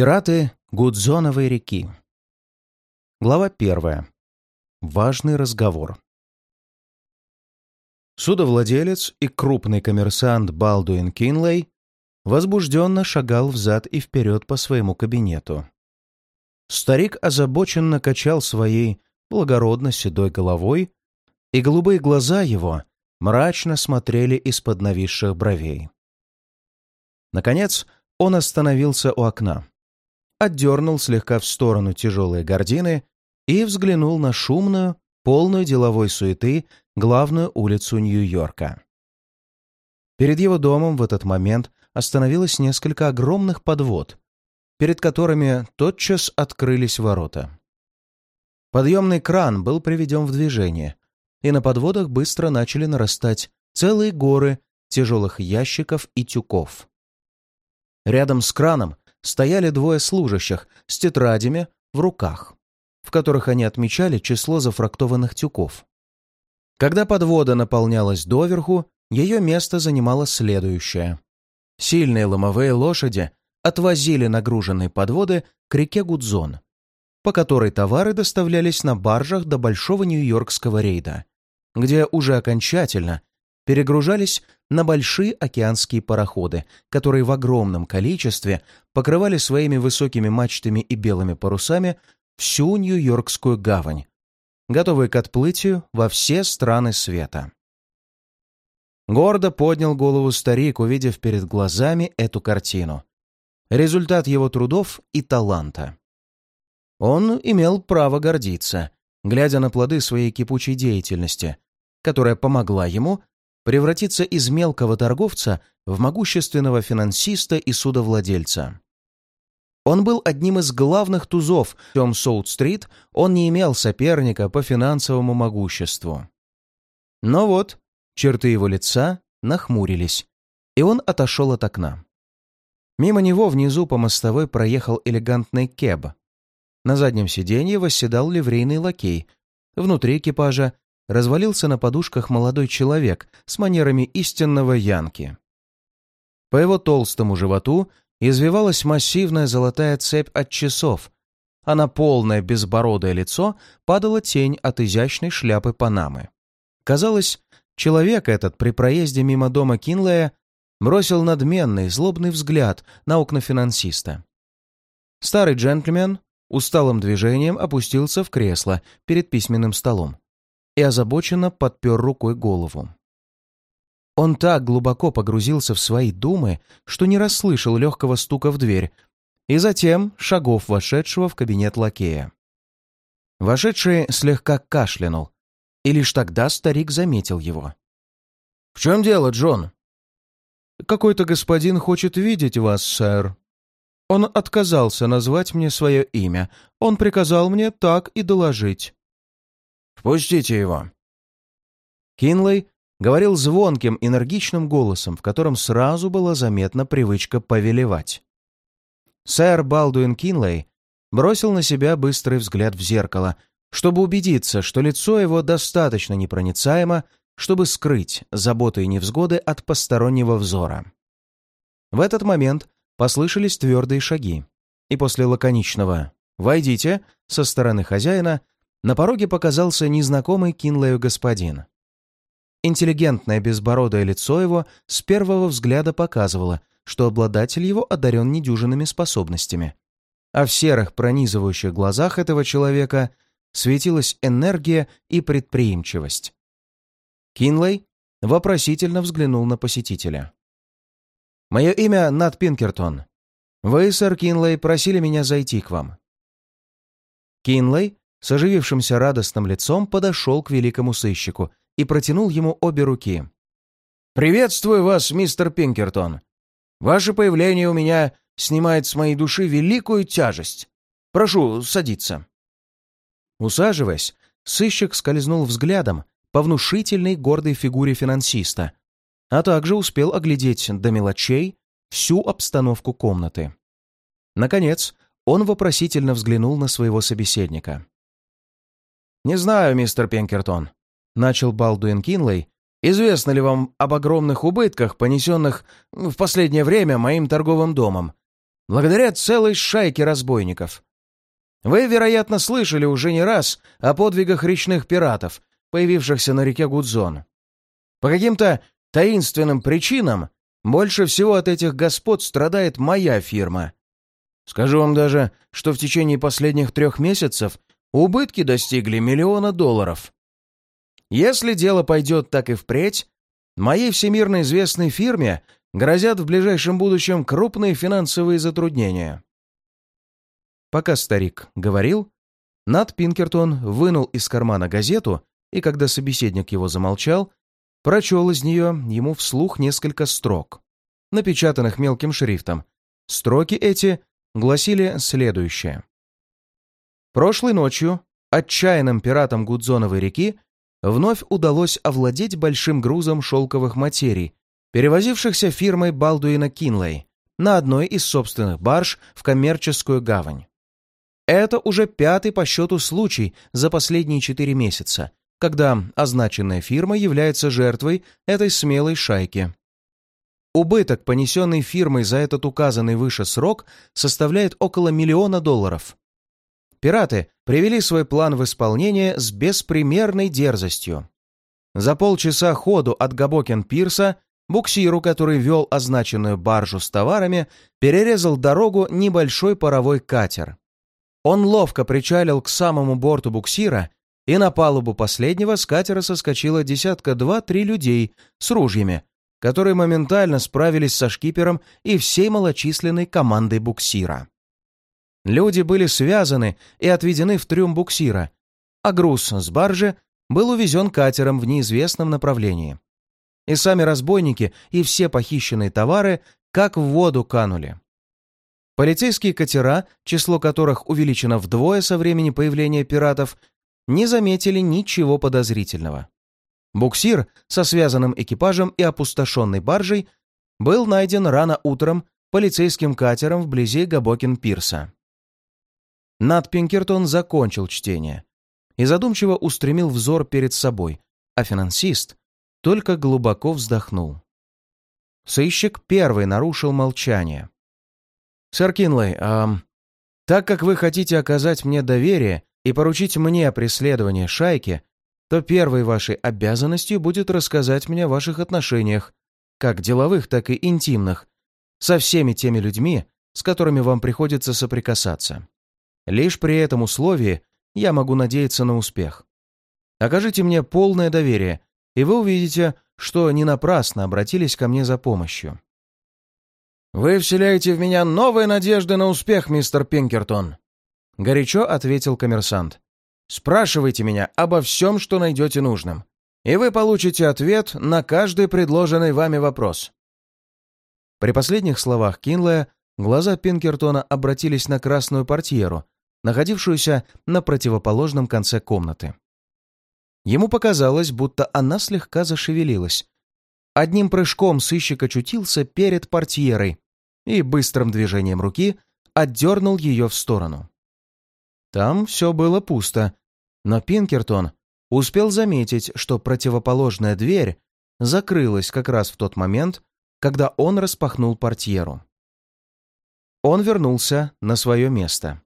Пираты Гудзоновой реки. Глава первая. Важный разговор. Судовладелец и крупный коммерсант Балдуин Кинлей возбужденно шагал взад и вперед по своему кабинету. Старик озабоченно качал своей благородно седой головой, и голубые глаза его мрачно смотрели из-под нависших бровей. Наконец он остановился у окна отдернул слегка в сторону тяжелые гардины и взглянул на шумную, полную деловой суеты главную улицу Нью-Йорка. Перед его домом в этот момент остановилось несколько огромных подвод, перед которыми тотчас открылись ворота. Подъемный кран был приведен в движение, и на подводах быстро начали нарастать целые горы тяжелых ящиков и тюков. Рядом с краном стояли двое служащих с тетрадями в руках, в которых они отмечали число зафрактованных тюков. Когда подвода наполнялась доверху, ее место занимало следующее. Сильные ломовые лошади отвозили нагруженные подводы к реке Гудзон, по которой товары доставлялись на баржах до Большого Нью-Йоркского рейда, где уже окончательно перегружались на большие океанские пароходы, которые в огромном количестве покрывали своими высокими мачтами и белыми парусами всю Нью-Йоркскую гавань, готовые к отплытию во все страны света. Гордо поднял голову старик, увидев перед глазами эту картину. Результат его трудов и таланта. Он имел право гордиться, глядя на плоды своей кипучей деятельности, которая помогла ему превратиться из мелкого торговца в могущественного финансиста и судовладельца. Он был одним из главных тузов в всем Соут-стрит, он не имел соперника по финансовому могуществу. Но вот черты его лица нахмурились, и он отошел от окна. Мимо него внизу по мостовой проехал элегантный кеб. На заднем сиденье восседал ливрейный лакей. Внутри экипажа развалился на подушках молодой человек с манерами истинного янки. По его толстому животу извивалась массивная золотая цепь от часов, а на полное безбородое лицо падала тень от изящной шляпы Панамы. Казалось, человек этот при проезде мимо дома Кинлея бросил надменный, злобный взгляд на окна финансиста. Старый джентльмен усталым движением опустился в кресло перед письменным столом и озабоченно подпер рукой голову. Он так глубоко погрузился в свои думы, что не расслышал легкого стука в дверь и затем шагов вошедшего в кабинет лакея. Вошедший слегка кашлянул, и лишь тогда старик заметил его. «В чем дело, Джон?» «Какой-то господин хочет видеть вас, сэр. Он отказался назвать мне свое имя. Он приказал мне так и доложить». «Впустите его!» Кинлей говорил звонким, энергичным голосом, в котором сразу была заметна привычка повелевать. Сэр Балдуин Кинлей бросил на себя быстрый взгляд в зеркало, чтобы убедиться, что лицо его достаточно непроницаемо, чтобы скрыть заботы и невзгоды от постороннего взора. В этот момент послышались твердые шаги, и после лаконичного «Войдите» со стороны хозяина на пороге показался незнакомый Кинлею господин. Интеллигентное безбородое лицо его с первого взгляда показывало, что обладатель его одарен недюжинными способностями. А в серых пронизывающих глазах этого человека светилась энергия и предприимчивость. Кинлей вопросительно взглянул на посетителя. «Мое имя Нат Пинкертон. Вы, сэр Кинлей, просили меня зайти к вам». Кинлей с оживившимся радостным лицом подошел к великому сыщику и протянул ему обе руки. «Приветствую вас, мистер Пинкертон. Ваше появление у меня снимает с моей души великую тяжесть. Прошу садиться». Усаживаясь, сыщик скользнул взглядом по внушительной гордой фигуре финансиста, а также успел оглядеть до мелочей всю обстановку комнаты. Наконец, он вопросительно взглянул на своего собеседника. «Не знаю, мистер Пенкертон», — начал Балдуин Кинлей, «известно ли вам об огромных убытках, понесенных в последнее время моим торговым домом? благодаря целой шайке разбойников. Вы, вероятно, слышали уже не раз о подвигах речных пиратов, появившихся на реке Гудзон. По каким-то таинственным причинам больше всего от этих господ страдает моя фирма. Скажу вам даже, что в течение последних трех месяцев убытки достигли миллиона долларов. Если дело пойдет так и впредь, моей всемирно известной фирме грозят в ближайшем будущем крупные финансовые затруднения. Пока старик говорил, Нат Пинкертон вынул из кармана газету и, когда собеседник его замолчал, прочел из нее ему вслух несколько строк, напечатанных мелким шрифтом. Строки эти гласили следующее. Прошлой ночью отчаянным пиратам Гудзоновой реки вновь удалось овладеть большим грузом шелковых материй, перевозившихся фирмой Балдуина Кинлей на одной из собственных барж в коммерческую гавань. Это уже пятый по счету случай за последние четыре месяца, когда означенная фирма является жертвой этой смелой шайки. Убыток, понесенный фирмой за этот указанный выше срок, составляет около миллиона долларов. Пираты привели свой план в исполнение с беспримерной дерзостью. За полчаса ходу от Габокен-пирса буксиру, который вел означенную баржу с товарами, перерезал дорогу небольшой паровой катер. Он ловко причалил к самому борту буксира и на палубу последнего с катера соскочило десятка два-три людей с ружьями, которые моментально справились со шкипером и всей малочисленной командой буксира. Люди были связаны и отведены в трюм буксира, а груз с баржи был увезен катером в неизвестном направлении. И сами разбойники и все похищенные товары как в воду канули. Полицейские катера, число которых увеличено вдвое со времени появления пиратов, не заметили ничего подозрительного. Буксир со связанным экипажем и опустошенной баржей был найден рано утром полицейским катером вблизи Габокин-пирса. Над Пинкертон закончил чтение и задумчиво устремил взор перед собой, а финансист только глубоко вздохнул. Сыщик первый нарушил молчание. «Сэр Кинлей, а, так как вы хотите оказать мне доверие и поручить мне преследование шайки, то первой вашей обязанностью будет рассказать мне о ваших отношениях, как деловых, так и интимных, со всеми теми людьми, с которыми вам приходится соприкасаться. Лишь при этом условии я могу надеяться на успех. Окажите мне полное доверие, и вы увидите, что не напрасно обратились ко мне за помощью. «Вы вселяете в меня новые надежды на успех, мистер Пинкертон», Горячо ответил коммерсант. «Спрашивайте меня обо всем, что найдете нужным, и вы получите ответ на каждый предложенный вами вопрос». При последних словах Кинлая глаза Пинкертона обратились на красную портьеру, находившуюся на противоположном конце комнаты. Ему показалось, будто она слегка зашевелилась. Одним прыжком сыщик очутился перед портьерой и быстрым движением руки отдернул ее в сторону. Там все было пусто, но Пинкертон успел заметить, что противоположная дверь закрылась как раз в тот момент, когда он распахнул портьеру. Он вернулся на свое место.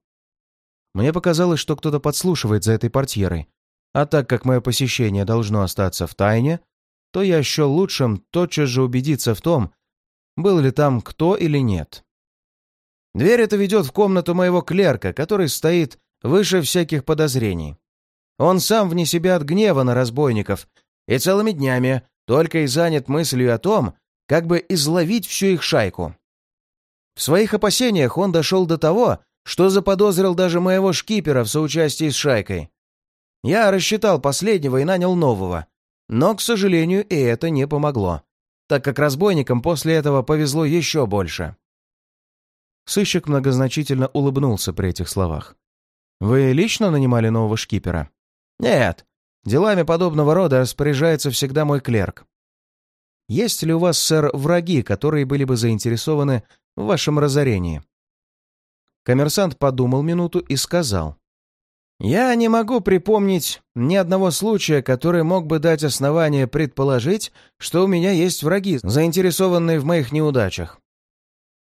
Мне показалось, что кто-то подслушивает за этой портьерой, а так как мое посещение должно остаться в тайне, то я счел лучшим тотчас же убедиться в том, был ли там кто или нет. Дверь эта ведет в комнату моего клерка, который стоит выше всяких подозрений. Он сам вне себя от гнева на разбойников и целыми днями только и занят мыслью о том, как бы изловить всю их шайку. В своих опасениях он дошел до того, что заподозрил даже моего шкипера в соучастии с шайкой. Я рассчитал последнего и нанял нового, но, к сожалению, и это не помогло, так как разбойникам после этого повезло еще больше. Сыщик многозначительно улыбнулся при этих словах. Вы лично нанимали нового шкипера? Нет. Делами подобного рода распоряжается всегда мой клерк. Есть ли у вас, сэр, враги, которые были бы заинтересованы в вашем разорении? Коммерсант подумал минуту и сказал. «Я не могу припомнить ни одного случая, который мог бы дать основание предположить, что у меня есть враги, заинтересованные в моих неудачах.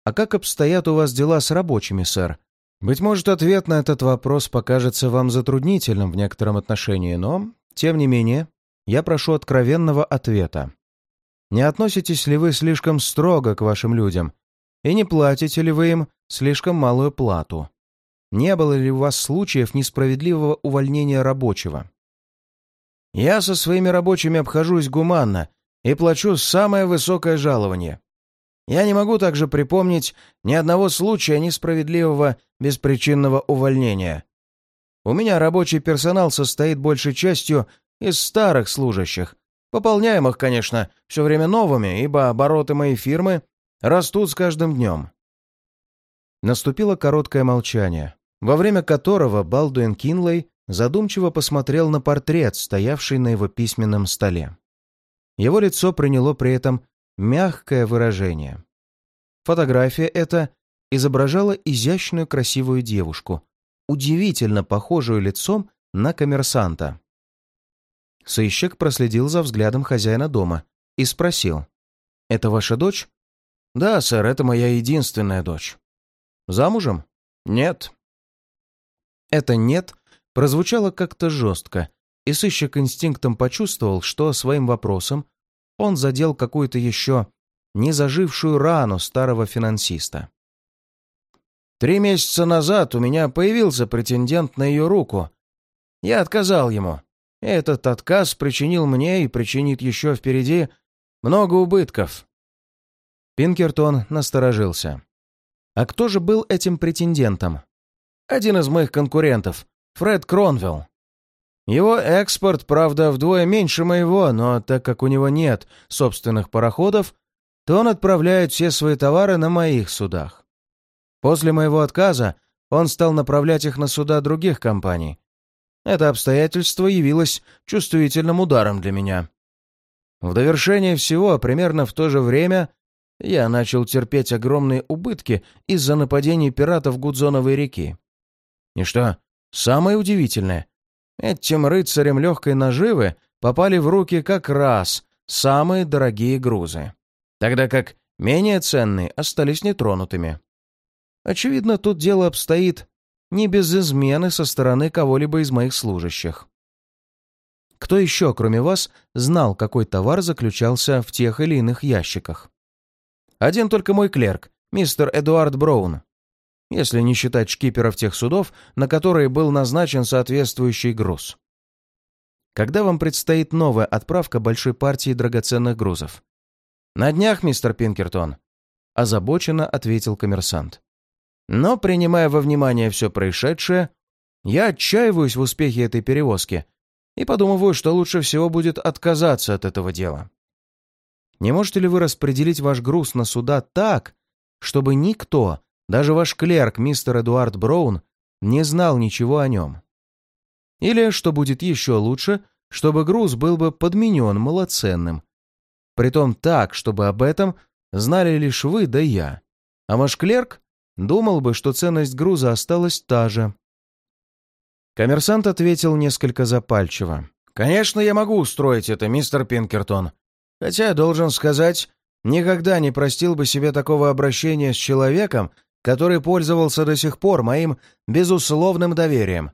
«А как обстоят у вас дела с рабочими, сэр? Быть может, ответ на этот вопрос покажется вам затруднительным в некотором отношении, но, тем не менее, я прошу откровенного ответа. Не относитесь ли вы слишком строго к вашим людям? И не платите ли вы им слишком малую плату? Не было ли у вас случаев несправедливого увольнения рабочего? Я со своими рабочими обхожусь гуманно и плачу самое высокое жалование. Я не могу также припомнить ни одного случая несправедливого беспричинного увольнения. У меня рабочий персонал состоит большей частью из старых служащих, пополняемых, конечно, все время новыми, ибо обороты моей фирмы растут с каждым днем. Наступило короткое молчание, во время которого Балдуин Кинлей задумчиво посмотрел на портрет, стоявший на его письменном столе. Его лицо приняло при этом мягкое выражение. Фотография эта изображала изящную красивую девушку, удивительно похожую лицом на коммерсанта. Сыщик проследил за взглядом хозяина дома и спросил. «Это ваша дочь?» «Да, сэр, это моя единственная дочь». «Замужем?» «Нет». Это «нет» прозвучало как-то жестко, и сыщик инстинктом почувствовал, что своим вопросом он задел какую-то еще не зажившую рану старого финансиста. «Три месяца назад у меня появился претендент на ее руку. Я отказал ему. Этот отказ причинил мне и причинит еще впереди много убытков». Пинкертон насторожился. «А кто же был этим претендентом?» «Один из моих конкурентов, Фред Кронвелл. Его экспорт, правда, вдвое меньше моего, но так как у него нет собственных пароходов, то он отправляет все свои товары на моих судах. После моего отказа он стал направлять их на суда других компаний. Это обстоятельство явилось чувствительным ударом для меня. В довершение всего, примерно в то же время, я начал терпеть огромные убытки из-за нападений пиратов Гудзоновой реки. И что самое удивительное, Этим рыцарям легкой наживы попали в руки как раз самые дорогие грузы, тогда как менее ценные остались нетронутыми. Очевидно, тут дело обстоит не без измены со стороны кого-либо из моих служащих. Кто еще, кроме вас, знал, какой товар заключался в тех или иных ящиках? Один только мой клерк, мистер Эдуард Браун если не считать шкиперов тех судов, на которые был назначен соответствующий груз. Когда вам предстоит новая отправка большой партии драгоценных грузов? На днях, мистер Пинкертон, озабоченно ответил коммерсант. Но, принимая во внимание все происшедшее, я отчаиваюсь в успехе этой перевозки и подумываю, что лучше всего будет отказаться от этого дела. Не можете ли вы распределить ваш груз на суда так, чтобы никто даже ваш клерк, мистер Эдуард Браун, не знал ничего о нем. Или, что будет еще лучше, чтобы груз был бы подменен малоценным. Притом так, чтобы об этом знали лишь вы да я. А ваш клерк думал бы, что ценность груза осталась та же. Коммерсант ответил несколько запальчиво. «Конечно, я могу устроить это, мистер Пинкертон. Хотя, должен сказать, никогда не простил бы себе такого обращения с человеком, который пользовался до сих пор моим безусловным доверием,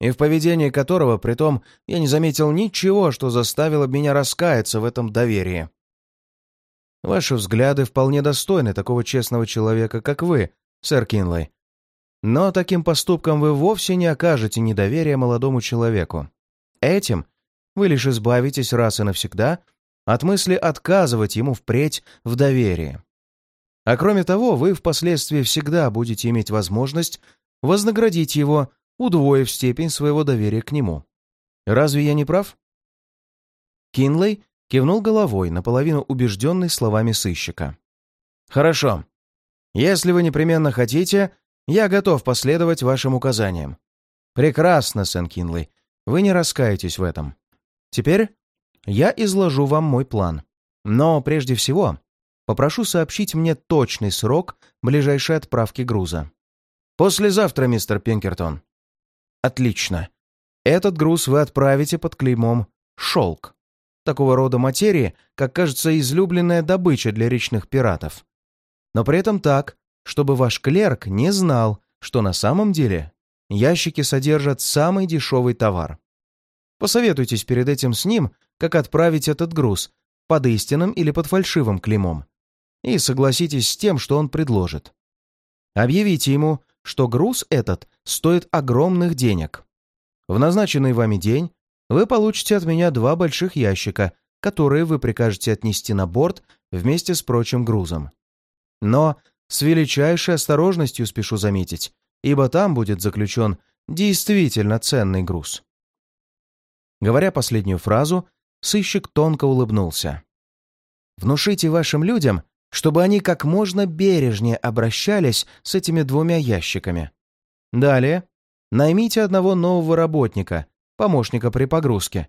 и в поведении которого, притом, я не заметил ничего, что заставило меня раскаяться в этом доверии. Ваши взгляды вполне достойны такого честного человека, как вы, сэр Кинлей. Но таким поступком вы вовсе не окажете недоверия молодому человеку. Этим вы лишь избавитесь раз и навсегда от мысли отказывать ему впредь в доверии. А кроме того, вы впоследствии всегда будете иметь возможность вознаградить его, удвоив степень своего доверия к нему. Разве я не прав? Кинлей кивнул головой, наполовину убежденный словами сыщика. «Хорошо. Если вы непременно хотите, я готов последовать вашим указаниям». «Прекрасно, Сен Кинлей. Вы не раскаетесь в этом. Теперь я изложу вам мой план. Но прежде всего Попрошу сообщить мне точный срок ближайшей отправки груза. Послезавтра, мистер Пинкертон. Отлично. Этот груз вы отправите под клеймом «Шелк». Такого рода материи, как кажется, излюбленная добыча для речных пиратов. Но при этом так, чтобы ваш клерк не знал, что на самом деле ящики содержат самый дешевый товар. Посоветуйтесь перед этим с ним, как отправить этот груз, под истинным или под фальшивым клеймом, и согласитесь с тем, что он предложит. Объявите ему, что груз этот стоит огромных денег. В назначенный вами день вы получите от меня два больших ящика, которые вы прикажете отнести на борт вместе с прочим грузом. Но с величайшей осторожностью спешу заметить, ибо там будет заключен действительно ценный груз. Говоря последнюю фразу, сыщик тонко улыбнулся. «Внушите вашим людям, чтобы они как можно бережнее обращались с этими двумя ящиками. Далее, наймите одного нового работника, помощника при погрузке.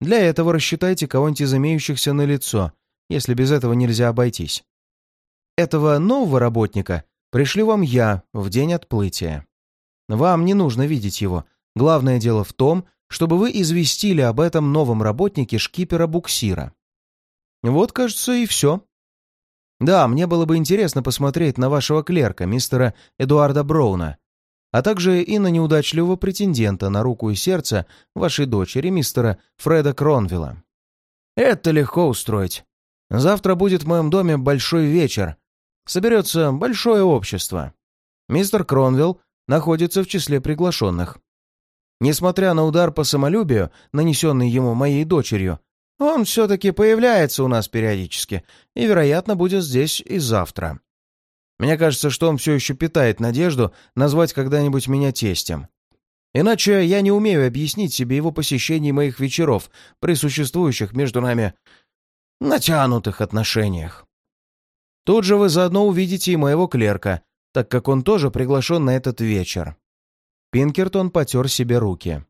Для этого рассчитайте кого-нибудь из имеющихся на лицо, если без этого нельзя обойтись. Этого нового работника пришлю вам я в день отплытия. Вам не нужно видеть его. Главное дело в том, чтобы вы известили об этом новом работнике шкипера буксира. Вот, кажется, и все. Да, мне было бы интересно посмотреть на вашего клерка, мистера Эдуарда Броуна, а также и на неудачливого претендента на руку и сердце вашей дочери, мистера Фреда Кронвилла. Это легко устроить. Завтра будет в моем доме большой вечер. Соберется большое общество. Мистер Кронвилл находится в числе приглашенных. Несмотря на удар по самолюбию, нанесенный ему моей дочерью, он все-таки появляется у нас периодически и, вероятно, будет здесь и завтра. Мне кажется, что он все еще питает надежду назвать когда-нибудь меня тестем. Иначе я не умею объяснить себе его посещение моих вечеров при существующих между нами натянутых отношениях. Тут же вы заодно увидите и моего клерка, так как он тоже приглашен на этот вечер. Пинкертон потер себе руки.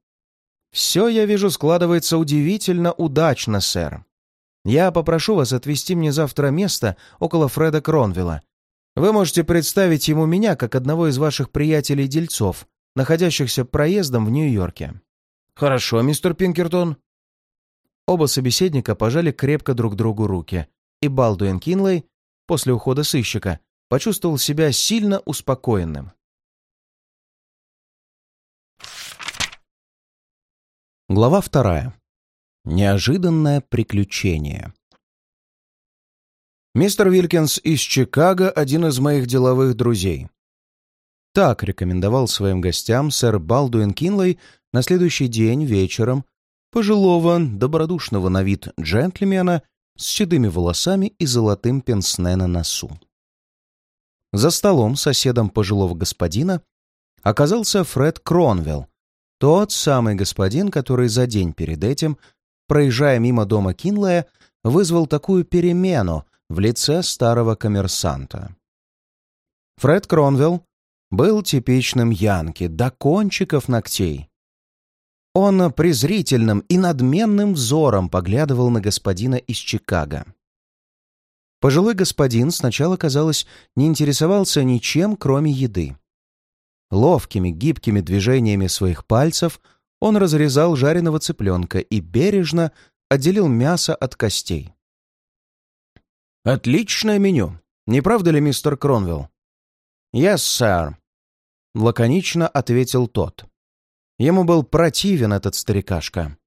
«Все, я вижу, складывается удивительно удачно, сэр. Я попрошу вас отвезти мне завтра место около Фреда Кронвилла. Вы можете представить ему меня как одного из ваших приятелей-дельцов, находящихся проездом в Нью-Йорке». «Хорошо, мистер Пинкертон». Оба собеседника пожали крепко друг другу руки, и Балдуин Кинлей, после ухода сыщика, почувствовал себя сильно успокоенным. Глава вторая. Неожиданное приключение. Мистер Вилкинс из Чикаго – один из моих деловых друзей. Так рекомендовал своим гостям сэр Балдуин Кинлей на следующий день вечером пожилого, добродушного на вид джентльмена с седыми волосами и золотым пенсне на носу. За столом соседом пожилого господина оказался Фред Кронвелл, тот самый господин, который за день перед этим, проезжая мимо дома Кинлая, вызвал такую перемену в лице старого коммерсанта. Фред Кронвелл был типичным янки до кончиков ногтей. Он презрительным и надменным взором поглядывал на господина из Чикаго. Пожилой господин сначала, казалось, не интересовался ничем, кроме еды. Ловкими, гибкими движениями своих пальцев он разрезал жареного цыпленка и бережно отделил мясо от костей. «Отличное меню, не правда ли, мистер Кронвелл?» «Yes, сэр», — лаконично ответил тот. Ему был противен этот старикашка.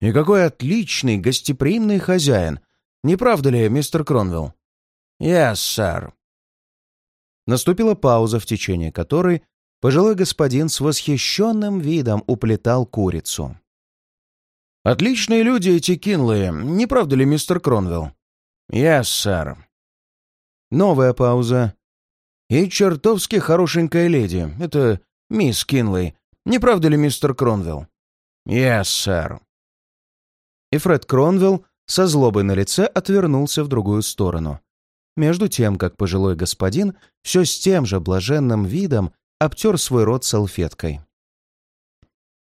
«И какой отличный, гостеприимный хозяин, не правда ли, мистер Кронвелл?» «Yes, сэр», Наступила пауза, в течение которой пожилой господин с восхищенным видом уплетал курицу. «Отличные люди эти Кинлеи, не правда ли, мистер Кронвелл?» «Yes, sir». Новая пауза. «И чертовски хорошенькая леди. Это мисс Кинлей. Не правда ли, мистер Кронвелл?» «Yes, sir». И Фред Кронвелл со злобой на лице отвернулся в другую сторону между тем, как пожилой господин все с тем же блаженным видом обтер свой рот салфеткой.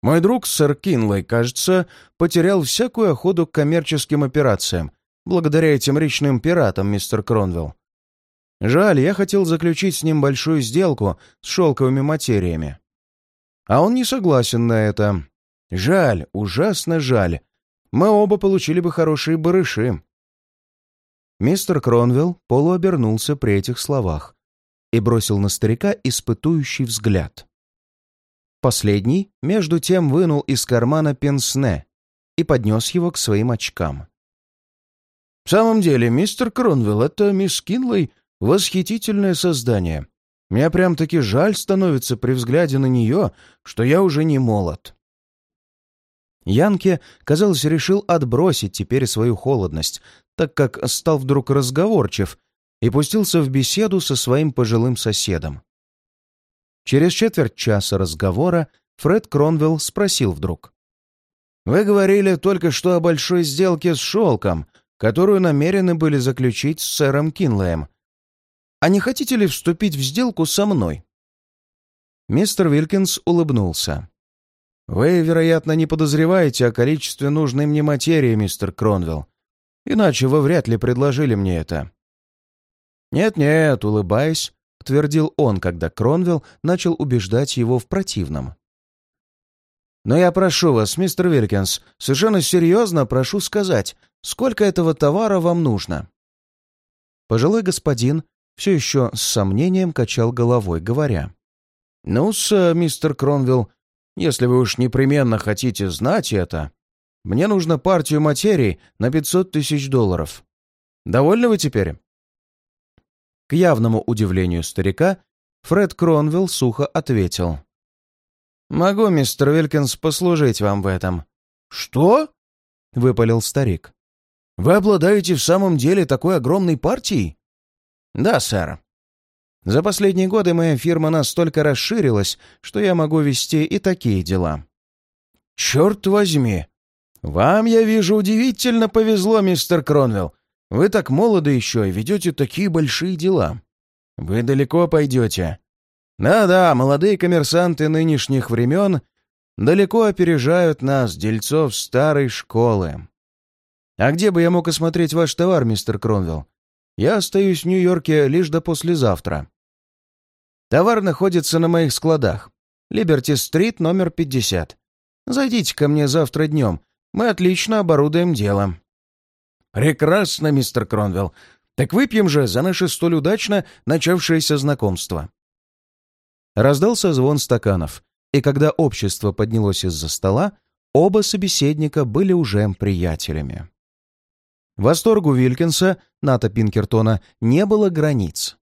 «Мой друг, сэр Кинлей, кажется, потерял всякую охоту к коммерческим операциям, благодаря этим речным пиратам, мистер Кронвелл. Жаль, я хотел заключить с ним большую сделку с шелковыми материями. А он не согласен на это. Жаль, ужасно жаль. Мы оба получили бы хорошие барыши. Мистер Кронвелл полуобернулся при этих словах и бросил на старика испытующий взгляд. Последний, между тем, вынул из кармана пенсне и поднес его к своим очкам. «В самом деле, мистер Кронвелл, это мисс Кинлей восхитительное создание. Мне прям-таки жаль становится при взгляде на нее, что я уже не молод». Янке, казалось, решил отбросить теперь свою холодность, так как стал вдруг разговорчив и пустился в беседу со своим пожилым соседом. Через четверть часа разговора Фред Кронвелл спросил вдруг. «Вы говорили только что о большой сделке с шелком, которую намерены были заключить с сэром Кинлеем. А не хотите ли вступить в сделку со мной?» Мистер Вилкинс улыбнулся. «Вы, вероятно, не подозреваете о количестве нужной мне материи, мистер Кронвелл. Иначе вы вряд ли предложили мне это». «Нет-нет», — улыбаясь, твердил он, когда Кронвелл начал убеждать его в противном. «Но я прошу вас, мистер Вилкинс, совершенно серьезно прошу сказать, сколько этого товара вам нужно?» Пожилой господин все еще с сомнением качал головой, говоря. «Ну-с, мистер Кронвилл, если вы уж непременно хотите знать это, мне нужно партию материи на 500 тысяч долларов. Довольны вы теперь?» К явному удивлению старика, Фред Кронвилл сухо ответил. «Могу, мистер Вилкинс, послужить вам в этом». «Что?» — выпалил старик. «Вы обладаете в самом деле такой огромной партией?» «Да, сэр. За последние годы моя фирма настолько расширилась, что я могу вести и такие дела». «Черт возьми! Вам, я вижу, удивительно повезло, мистер Кронвелл. Вы так молоды еще и ведете такие большие дела. Вы далеко пойдете. Да-да, молодые коммерсанты нынешних времен далеко опережают нас, дельцов старой школы. А где бы я мог осмотреть ваш товар, мистер Кронвелл? Я остаюсь в Нью-Йорке лишь до послезавтра. Товар находится на моих складах. Либерти-стрит, номер 50. Зайдите ко мне завтра днем. Мы отлично оборудуем дело». «Прекрасно, мистер Кронвелл. Так выпьем же за наше столь удачно начавшееся знакомство». Раздался звон стаканов, и когда общество поднялось из-за стола, оба собеседника были уже приятелями. Восторгу Вилькинса, Ната Пинкертона, не было границ.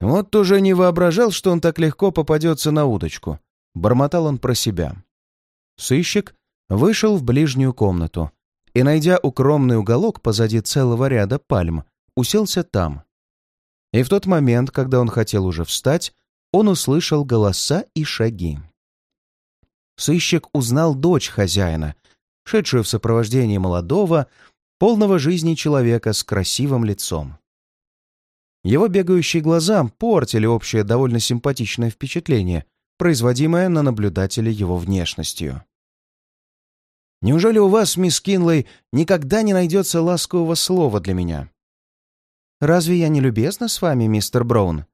«Вот тоже не воображал, что он так легко попадется на удочку», — бормотал он про себя. Сыщик вышел в ближнюю комнату и, найдя укромный уголок позади целого ряда пальм, уселся там. И в тот момент, когда он хотел уже встать, он услышал голоса и шаги. Сыщик узнал дочь хозяина, шедшую в сопровождении молодого, полного жизни человека с красивым лицом. Его бегающие глаза портили общее довольно симпатичное впечатление, производимое на наблюдателя его внешностью. «Неужели у вас, мисс Кинлей, никогда не найдется ласкового слова для меня?» «Разве я не любезна с вами, мистер Браун?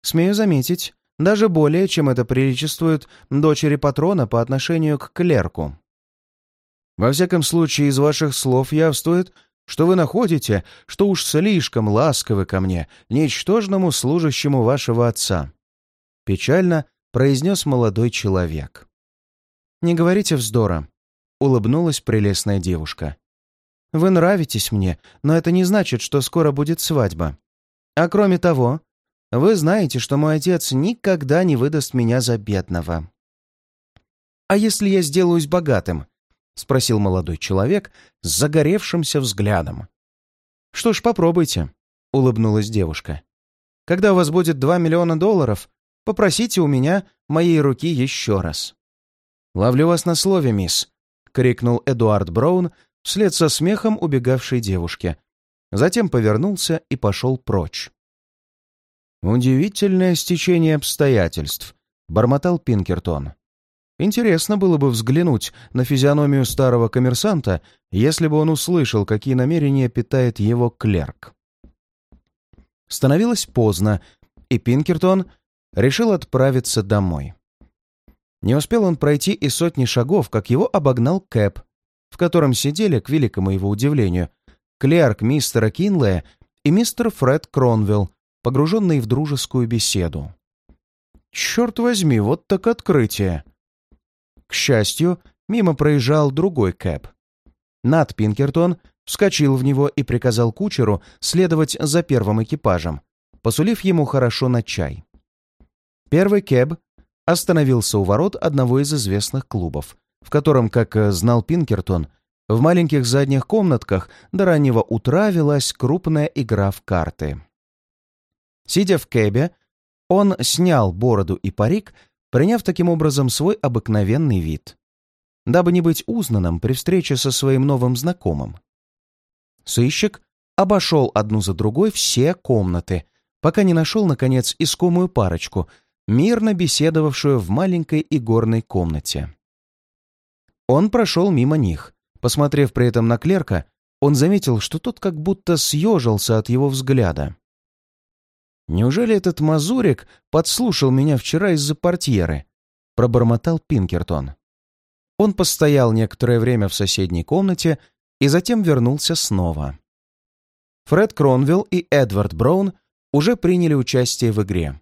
Смею заметить, даже более, чем это приличествует дочери патрона по отношению к клерку. Во всяком случае, из ваших слов явствует, что вы находите, что уж слишком ласковы ко мне, ничтожному служащему вашего отца. Печально произнес молодой человек. «Не говорите вздора», — улыбнулась прелестная девушка. «Вы нравитесь мне, но это не значит, что скоро будет свадьба. А кроме того, вы знаете, что мой отец никогда не выдаст меня за бедного». «А если я сделаюсь богатым, — спросил молодой человек с загоревшимся взглядом. «Что ж, попробуйте», — улыбнулась девушка. «Когда у вас будет два миллиона долларов, попросите у меня моей руки еще раз». «Ловлю вас на слове, мисс», — крикнул Эдуард Браун вслед со смехом убегавшей девушке. Затем повернулся и пошел прочь. «Удивительное стечение обстоятельств», — бормотал Пинкертон. Интересно было бы взглянуть на физиономию старого коммерсанта, если бы он услышал, какие намерения питает его клерк. Становилось поздно, и Пинкертон решил отправиться домой. Не успел он пройти и сотни шагов, как его обогнал Кэп, в котором сидели, к великому его удивлению, клерк мистера Кинлея и мистер Фред Кронвилл, погруженные в дружескую беседу. Черт возьми, вот так открытие! К счастью, мимо проезжал другой кэб. Нат Пинкертон вскочил в него и приказал кучеру следовать за первым экипажем, посулив ему хорошо на чай. Первый кэб остановился у ворот одного из известных клубов, в котором, как знал Пинкертон, в маленьких задних комнатках до раннего утра велась крупная игра в карты. Сидя в кэбе, он снял бороду и парик, приняв таким образом свой обыкновенный вид, дабы не быть узнанным при встрече со своим новым знакомым. Сыщик обошел одну за другой все комнаты, пока не нашел, наконец, искомую парочку, мирно беседовавшую в маленькой игорной комнате. Он прошел мимо них. Посмотрев при этом на клерка, он заметил, что тот как будто съежился от его взгляда. «Неужели этот мазурик подслушал меня вчера из-за портьеры?» — пробормотал Пинкертон. Он постоял некоторое время в соседней комнате и затем вернулся снова. Фред Кронвилл и Эдвард Браун уже приняли участие в игре.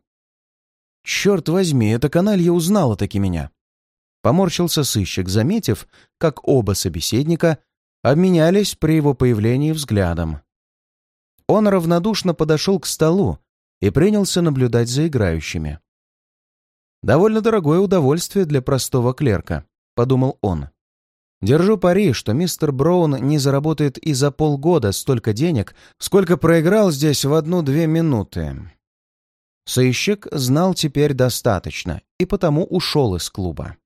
«Черт возьми, эта каналья узнала таки меня!» Поморщился сыщик, заметив, как оба собеседника обменялись при его появлении взглядом. Он равнодушно подошел к столу и принялся наблюдать за играющими. «Довольно дорогое удовольствие для простого клерка», — подумал он. «Держу пари, что мистер Браун не заработает и за полгода столько денег, сколько проиграл здесь в одну-две минуты». Сыщик знал теперь достаточно и потому ушел из клуба.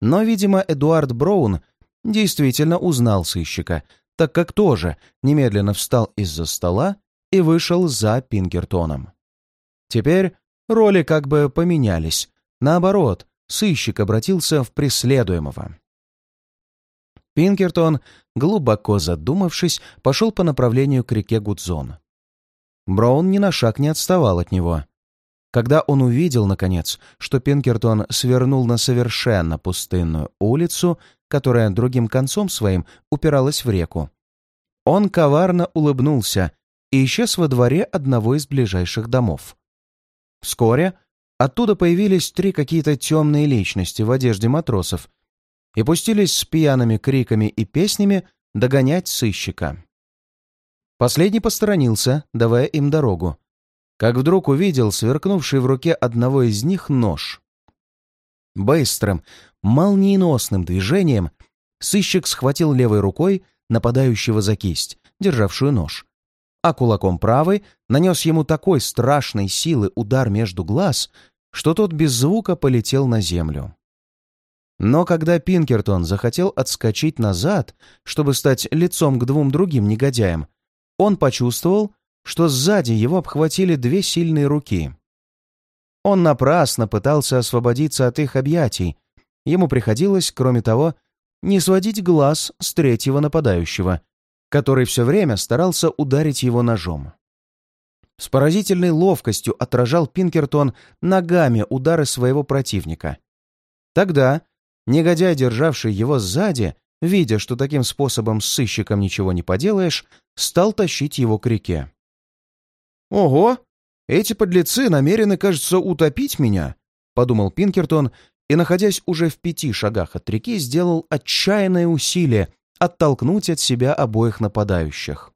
Но, видимо, Эдуард Браун действительно узнал сыщика, так как тоже немедленно встал из-за стола и вышел за Пингертоном. Теперь роли как бы поменялись. Наоборот, сыщик обратился в преследуемого. Пинкертон, глубоко задумавшись, пошел по направлению к реке Гудзон. Браун ни на шаг не отставал от него. Когда он увидел, наконец, что Пинкертон свернул на совершенно пустынную улицу, которая другим концом своим упиралась в реку, он коварно улыбнулся и исчез во дворе одного из ближайших домов. Вскоре оттуда появились три какие-то темные личности в одежде матросов и пустились с пьяными криками и песнями догонять сыщика. Последний посторонился, давая им дорогу, как вдруг увидел сверкнувший в руке одного из них нож. Быстрым, молниеносным движением сыщик схватил левой рукой нападающего за кисть, державшую нож, а кулаком правой нанес ему такой страшной силы удар между глаз, что тот без звука полетел на землю. Но когда Пинкертон захотел отскочить назад, чтобы стать лицом к двум другим негодяям, он почувствовал, что сзади его обхватили две сильные руки. Он напрасно пытался освободиться от их объятий. Ему приходилось, кроме того, не сводить глаз с третьего нападающего, который все время старался ударить его ножом. С поразительной ловкостью отражал Пинкертон ногами удары своего противника. Тогда негодяй, державший его сзади, видя, что таким способом с сыщиком ничего не поделаешь, стал тащить его к реке. «Ого! Эти подлецы намерены, кажется, утопить меня!» — подумал Пинкертон и, находясь уже в пяти шагах от реки, сделал отчаянное усилие, оттолкнуть от себя обоих нападающих.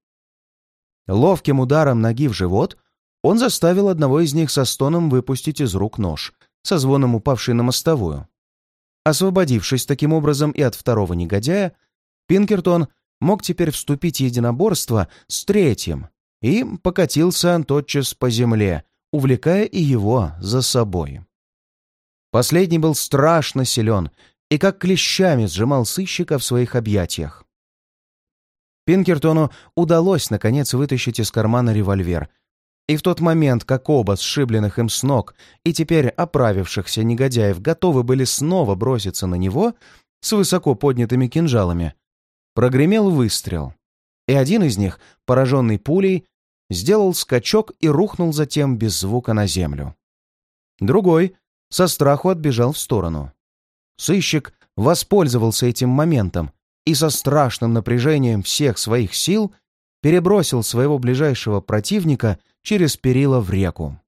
Ловким ударом ноги в живот он заставил одного из них со стоном выпустить из рук нож, со звоном упавший на мостовую. Освободившись таким образом и от второго негодяя, Пинкертон мог теперь вступить в единоборство с третьим и покатился тотчас по земле, увлекая и его за собой. Последний был страшно силен и как клещами сжимал сыщика в своих объятиях. Пинкертону удалось, наконец, вытащить из кармана револьвер, и в тот момент, как оба сшибленных им с ног и теперь оправившихся негодяев готовы были снова броситься на него с высоко поднятыми кинжалами, прогремел выстрел, и один из них, пораженный пулей, сделал скачок и рухнул затем без звука на землю. Другой со страху отбежал в сторону. Сыщик воспользовался этим моментом и со страшным напряжением всех своих сил перебросил своего ближайшего противника через перила в реку.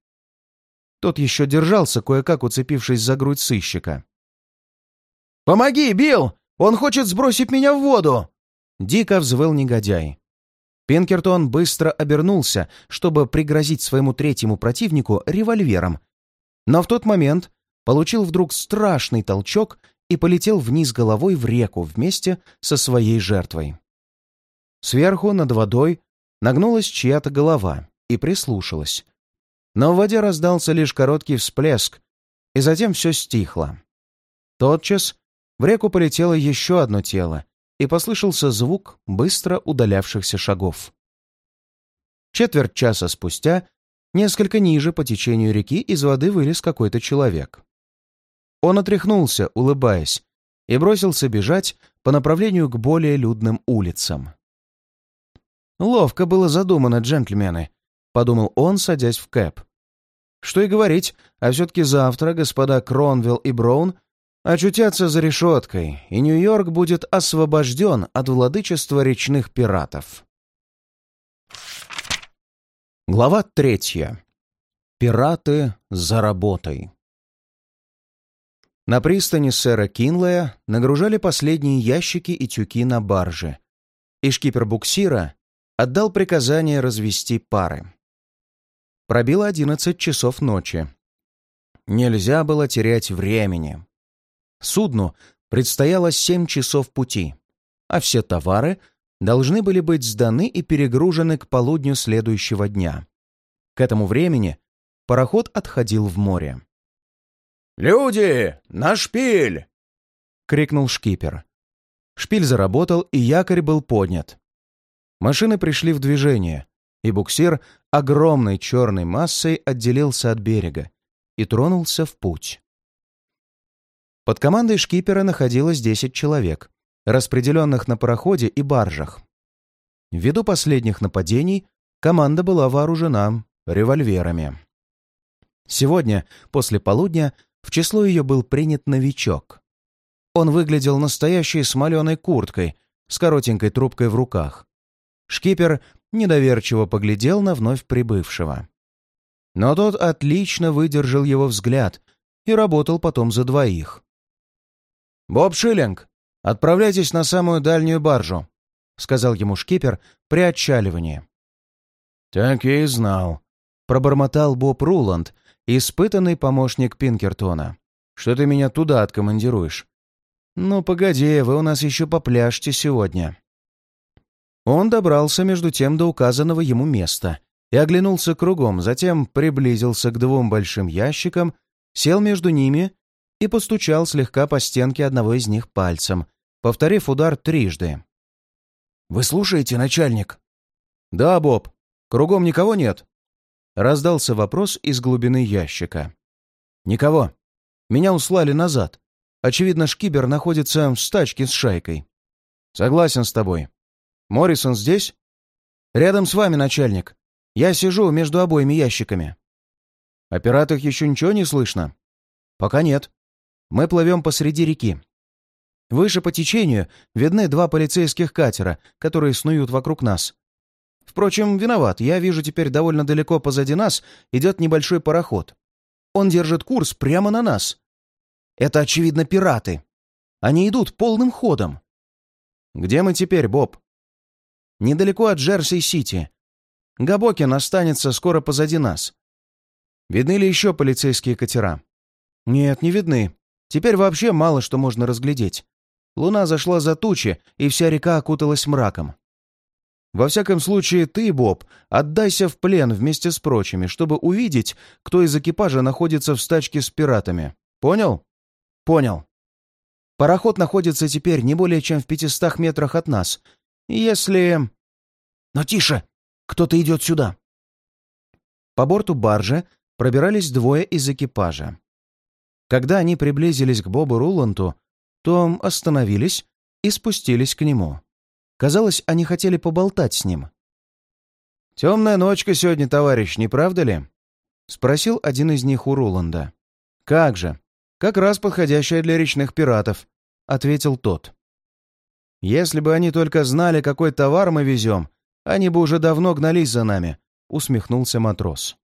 Тот еще держался, кое-как уцепившись за грудь сыщика. «Помоги, Билл! Он хочет сбросить меня в воду!» Дико взвыл негодяй. Пинкертон быстро обернулся, чтобы пригрозить своему третьему противнику револьвером, но в тот момент получил вдруг страшный толчок и полетел вниз головой в реку вместе со своей жертвой. Сверху, над водой, нагнулась чья-то голова и прислушалась. Но в воде раздался лишь короткий всплеск, и затем все стихло. Тотчас в реку полетело еще одно тело, и послышался звук быстро удалявшихся шагов. Четверть часа спустя, несколько ниже по течению реки, из воды вылез какой-то человек. Он отряхнулся, улыбаясь, и бросился бежать по направлению к более людным улицам. «Ловко было задумано, джентльмены», — подумал он, садясь в кэп. «Что и говорить, а все-таки завтра господа Кронвилл и Браун очутятся за решеткой, и Нью-Йорк будет освобожден от владычества речных пиратов. Глава третья. Пираты за работой. На пристани сэра Кинлея нагружали последние ящики и тюки на барже, и шкипер буксира отдал приказание развести пары. Пробило одиннадцать часов ночи. Нельзя было терять времени. Судну предстояло семь часов пути, а все товары должны были быть сданы и перегружены к полудню следующего дня. К этому времени пароход отходил в море. «Люди! На шпиль!» — крикнул шкипер. Шпиль заработал, и якорь был поднят. Машины пришли в движение, и буксир огромной черной массой отделился от берега и тронулся в путь. Под командой шкипера находилось 10 человек, распределенных на пароходе и баржах. Ввиду последних нападений команда была вооружена револьверами. Сегодня, после полудня, в число ее был принят новичок. Он выглядел настоящей смоленой курткой с коротенькой трубкой в руках. Шкипер недоверчиво поглядел на вновь прибывшего. Но тот отлично выдержал его взгляд и работал потом за двоих. «Боб Шиллинг, отправляйтесь на самую дальнюю баржу», — сказал ему шкипер при отчаливании. «Так я и знал», — пробормотал Боб Руланд, испытанный помощник Пинкертона. «Что ты меня туда откомандируешь?» «Ну, погоди, вы у нас еще попляшьте сегодня». Он добрался между тем до указанного ему места и оглянулся кругом, затем приблизился к двум большим ящикам, сел между ними и постучал слегка по стенке одного из них пальцем, повторив удар трижды. «Вы слушаете, начальник?» «Да, Боб. Кругом никого нет?» Раздался вопрос из глубины ящика. «Никого. Меня услали назад. Очевидно, Шкибер находится в стачке с шайкой. Согласен с тобой. Моррисон здесь?» «Рядом с вами, начальник. Я сижу между обоими ящиками». «О пиратах еще ничего не слышно?» «Пока нет. Мы плывем посреди реки. Выше по течению видны два полицейских катера, которые снуют вокруг нас. Впрочем, виноват, я вижу теперь довольно далеко позади нас идет небольшой пароход. Он держит курс прямо на нас. Это, очевидно, пираты. Они идут полным ходом. Где мы теперь, Боб? Недалеко от Джерси-Сити. Габокин останется скоро позади нас. Видны ли еще полицейские катера? Нет, не видны. Теперь вообще мало что можно разглядеть. Луна зашла за тучи, и вся река окуталась мраком. Во всяком случае, ты, Боб, отдайся в плен вместе с прочими, чтобы увидеть, кто из экипажа находится в стачке с пиратами. Понял? Понял. Пароход находится теперь не более чем в пятистах метрах от нас. Если... Но тише! Кто-то идет сюда. По борту баржи пробирались двое из экипажа. Когда они приблизились к Бобу Руланту, то остановились и спустились к нему. Казалось, они хотели поболтать с ним. «Темная ночка сегодня, товарищ, не правда ли?» — спросил один из них у Руланда. «Как же! Как раз подходящая для речных пиратов», — ответил тот. «Если бы они только знали, какой товар мы везем, они бы уже давно гнались за нами, усмехнулся матрос.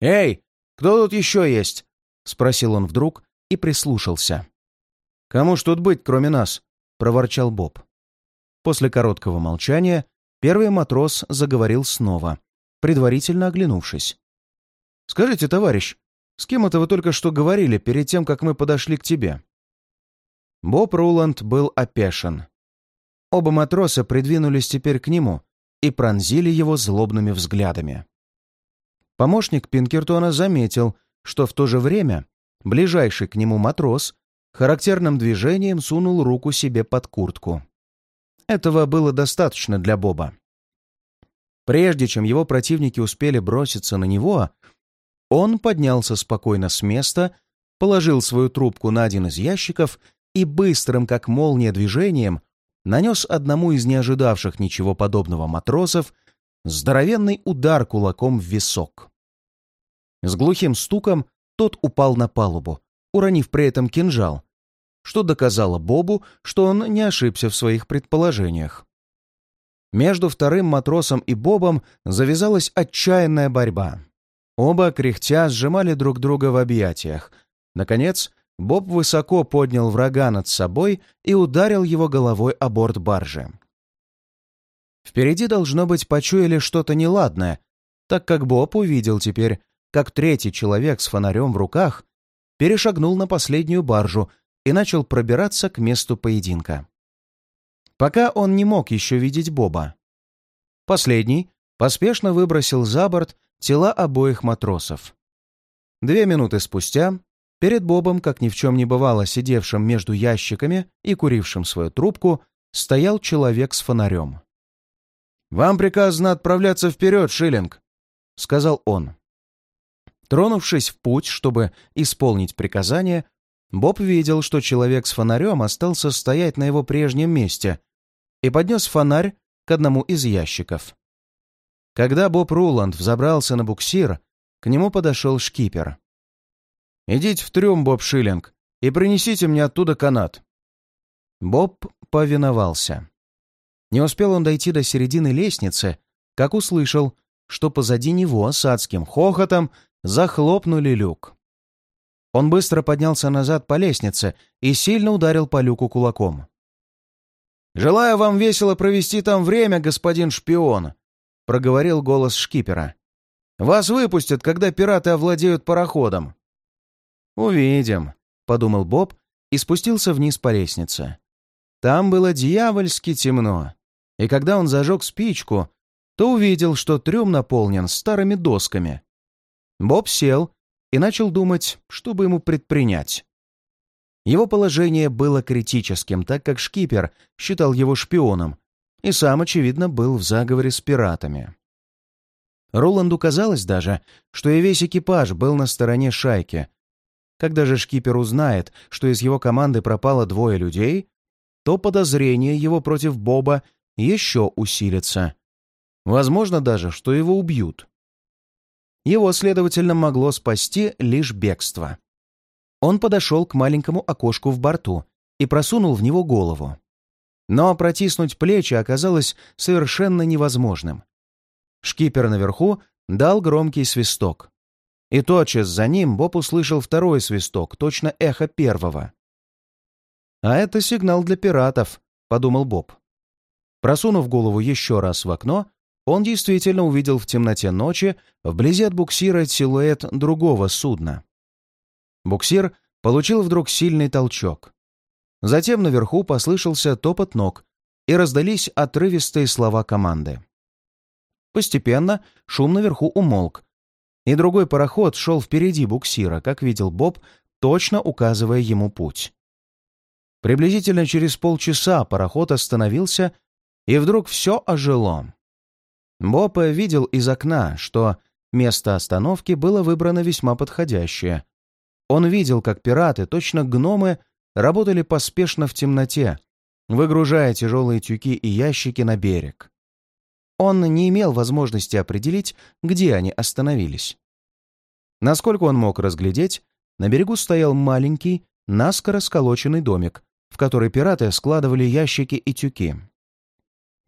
«Эй, кто тут еще есть?» — спросил он вдруг и прислушался. «Кому ж тут быть, кроме нас?» — проворчал Боб. После короткого молчания первый матрос заговорил снова, предварительно оглянувшись. «Скажите, товарищ, с кем это вы только что говорили перед тем, как мы подошли к тебе?» Боб Руланд был опешен. Оба матроса придвинулись теперь к нему и пронзили его злобными взглядами. Помощник Пинкертона заметил, что в то же время ближайший к нему матрос характерным движением сунул руку себе под куртку. Этого было достаточно для Боба. Прежде чем его противники успели броситься на него, он поднялся спокойно с места, положил свою трубку на один из ящиков и быстрым, как молния, движением нанес одному из не ожидавших ничего подобного матросов здоровенный удар кулаком в висок. С глухим стуком тот упал на палубу, уронив при этом кинжал, что доказало Бобу, что он не ошибся в своих предположениях. Между вторым матросом и Бобом завязалась отчаянная борьба. Оба, кряхтя, сжимали друг друга в объятиях. Наконец, Боб высоко поднял врага над собой и ударил его головой о борт баржи. Впереди, должно быть, почуяли что-то неладное, так как Боб увидел теперь, как третий человек с фонарем в руках перешагнул на последнюю баржу и начал пробираться к месту поединка. Пока он не мог еще видеть Боба. Последний поспешно выбросил за борт тела обоих матросов. Две минуты спустя Перед Бобом, как ни в чем не бывало, сидевшим между ящиками и курившим свою трубку, стоял человек с фонарем. «Вам приказано отправляться вперед, Шиллинг», — сказал он. Тронувшись в путь, чтобы исполнить приказание, Боб видел, что человек с фонарем остался стоять на его прежнем месте и поднес фонарь к одному из ящиков. Когда Боб Руланд взобрался на буксир, к нему подошел шкипер. «Идите в трюм, Боб Шиллинг, и принесите мне оттуда канат». Боб повиновался. Не успел он дойти до середины лестницы, как услышал, что позади него с адским хохотом захлопнули люк. Он быстро поднялся назад по лестнице и сильно ударил по люку кулаком. «Желаю вам весело провести там время, господин шпион», — проговорил голос шкипера. «Вас выпустят, когда пираты овладеют пароходом». «Увидим», — подумал Боб и спустился вниз по лестнице. Там было дьявольски темно, и когда он зажег спичку, то увидел, что трюм наполнен старыми досками. Боб сел и начал думать, что бы ему предпринять. Его положение было критическим, так как шкипер считал его шпионом и сам, очевидно, был в заговоре с пиратами. Роланду казалось даже, что и весь экипаж был на стороне шайки, когда же шкипер узнает, что из его команды пропало двое людей, то подозрение его против Боба еще усилится. Возможно даже, что его убьют. Его, следовательно, могло спасти лишь бегство. Он подошел к маленькому окошку в борту и просунул в него голову. Но протиснуть плечи оказалось совершенно невозможным. Шкипер наверху дал громкий свисток. И тотчас за ним Боб услышал второй свисток, точно эхо первого. «А это сигнал для пиратов», — подумал Боб. Просунув голову еще раз в окно, он действительно увидел в темноте ночи вблизи от буксира силуэт другого судна. Буксир получил вдруг сильный толчок. Затем наверху послышался топот ног и раздались отрывистые слова команды. Постепенно шум наверху умолк, и другой пароход шел впереди буксира, как видел Боб, точно указывая ему путь. Приблизительно через полчаса пароход остановился, и вдруг все ожило. Боб видел из окна, что место остановки было выбрано весьма подходящее. Он видел, как пираты, точно гномы, работали поспешно в темноте, выгружая тяжелые тюки и ящики на берег. Он не имел возможности определить, где они остановились. Насколько он мог разглядеть, на берегу стоял маленький, наскоро сколоченный домик, в который пираты складывали ящики и тюки.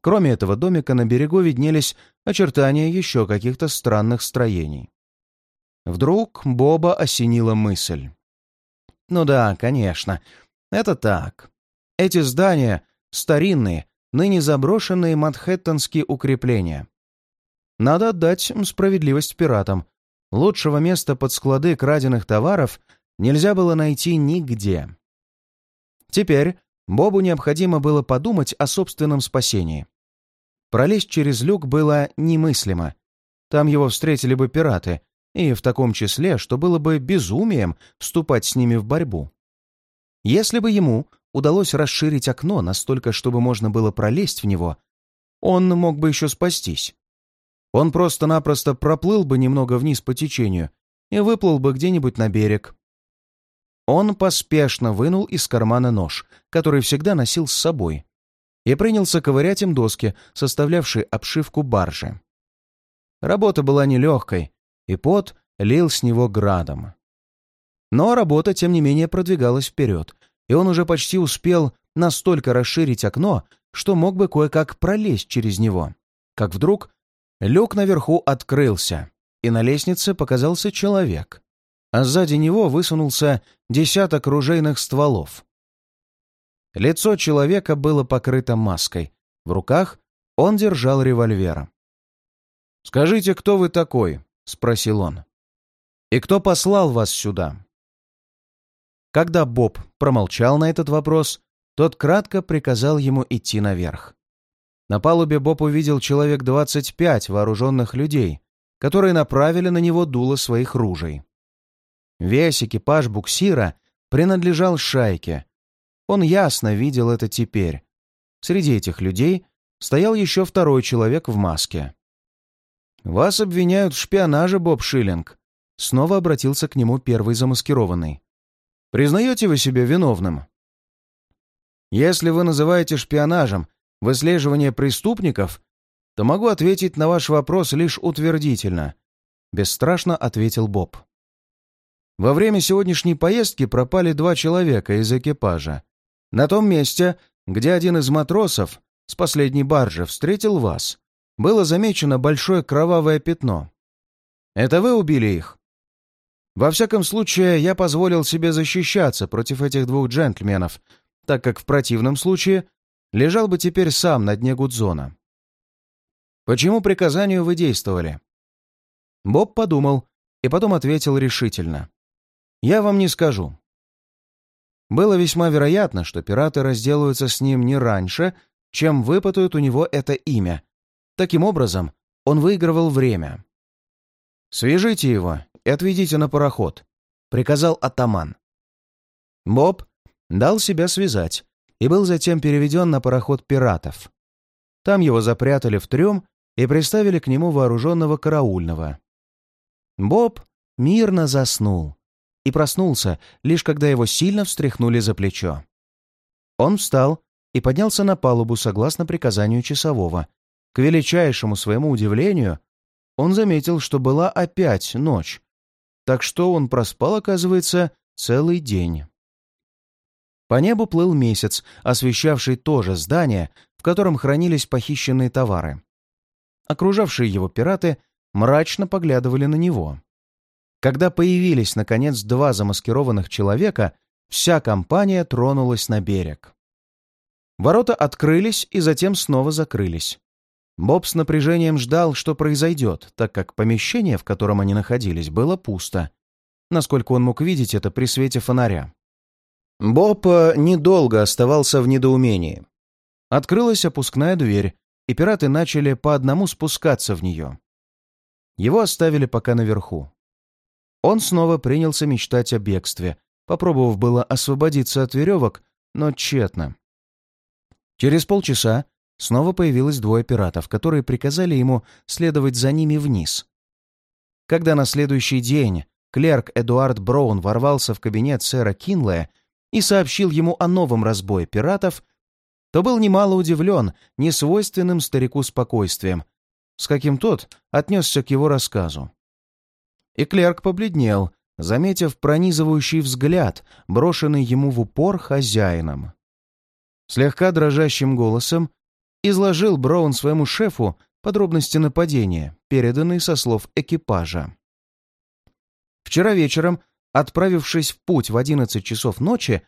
Кроме этого домика на берегу виднелись очертания еще каких-то странных строений. Вдруг Боба осенила мысль. Ну да, конечно, это так. Эти здания — старинные, ныне заброшенные манхэттенские укрепления. Надо отдать справедливость пиратам. Лучшего места под склады краденных товаров нельзя было найти нигде. Теперь Бобу необходимо было подумать о собственном спасении. Пролезть через люк было немыслимо. Там его встретили бы пираты, и в таком числе, что было бы безумием вступать с ними в борьбу. Если бы ему удалось расширить окно настолько, чтобы можно было пролезть в него, он мог бы еще спастись. Он просто-напросто проплыл бы немного вниз по течению и выплыл бы где-нибудь на берег. Он поспешно вынул из кармана нож, который всегда носил с собой, и принялся ковырять им доски, составлявшие обшивку баржи. Работа была нелегкой, и пот лил с него градом. Но работа, тем не менее, продвигалась вперед, и он уже почти успел настолько расширить окно, что мог бы кое-как пролезть через него. Как вдруг люк наверху открылся, и на лестнице показался человек а сзади него высунулся десяток ружейных стволов. Лицо человека было покрыто маской. В руках он держал револьвер. «Скажите, кто вы такой?» — спросил он. «И кто послал вас сюда?» Когда Боб промолчал на этот вопрос, тот кратко приказал ему идти наверх. На палубе Боб увидел человек двадцать пять вооруженных людей, которые направили на него дуло своих ружей. Весь экипаж буксира принадлежал шайке. Он ясно видел это теперь. Среди этих людей стоял еще второй человек в маске. «Вас обвиняют в шпионаже, Боб Шиллинг», — снова обратился к нему первый замаскированный. «Признаете вы себя виновным?» «Если вы называете шпионажем выслеживание преступников, то могу ответить на ваш вопрос лишь утвердительно», — бесстрашно ответил Боб. Во время сегодняшней поездки пропали два человека из экипажа. На том месте, где один из матросов с последней баржи встретил вас, было замечено большое кровавое пятно. Это вы убили их? Во всяком случае, я позволил себе защищаться против этих двух джентльменов, так как в противном случае лежал бы теперь сам на дне Гудзона. Почему приказанию вы действовали? Боб подумал и потом ответил решительно. Я вам не скажу. Было весьма вероятно, что пираты разделаются с ним не раньше, чем выпытают у него это имя. Таким образом, он выигрывал время. «Свяжите его и отведите на пароход», — приказал атаман. Боб дал себя связать и был затем переведен на пароход пиратов. Там его запрятали в трюм и приставили к нему вооруженного караульного. Боб мирно заснул и проснулся, лишь когда его сильно встряхнули за плечо. Он встал и поднялся на палубу согласно приказанию часового. К величайшему своему удивлению, он заметил, что была опять ночь, так что он проспал, оказывается, целый день. По небу плыл месяц, освещавший то же здание, в котором хранились похищенные товары. Окружавшие его пираты мрачно поглядывали на него. Когда появились, наконец, два замаскированных человека, вся компания тронулась на берег. Ворота открылись и затем снова закрылись. Боб с напряжением ждал, что произойдет, так как помещение, в котором они находились, было пусто. Насколько он мог видеть это при свете фонаря. Боб э, недолго оставался в недоумении. Открылась опускная дверь, и пираты начали по одному спускаться в нее. Его оставили пока наверху. Он снова принялся мечтать о бегстве, попробовав было освободиться от веревок, но тщетно. Через полчаса снова появилось двое пиратов, которые приказали ему следовать за ними вниз. Когда на следующий день клерк Эдуард Браун ворвался в кабинет сэра Кинлея и сообщил ему о новом разбое пиратов, то был немало удивлен несвойственным старику спокойствием, с каким тот отнесся к его рассказу и клерк побледнел, заметив пронизывающий взгляд, брошенный ему в упор хозяином. Слегка дрожащим голосом изложил Браун своему шефу подробности нападения, переданные со слов экипажа. Вчера вечером, отправившись в путь в 11 часов ночи,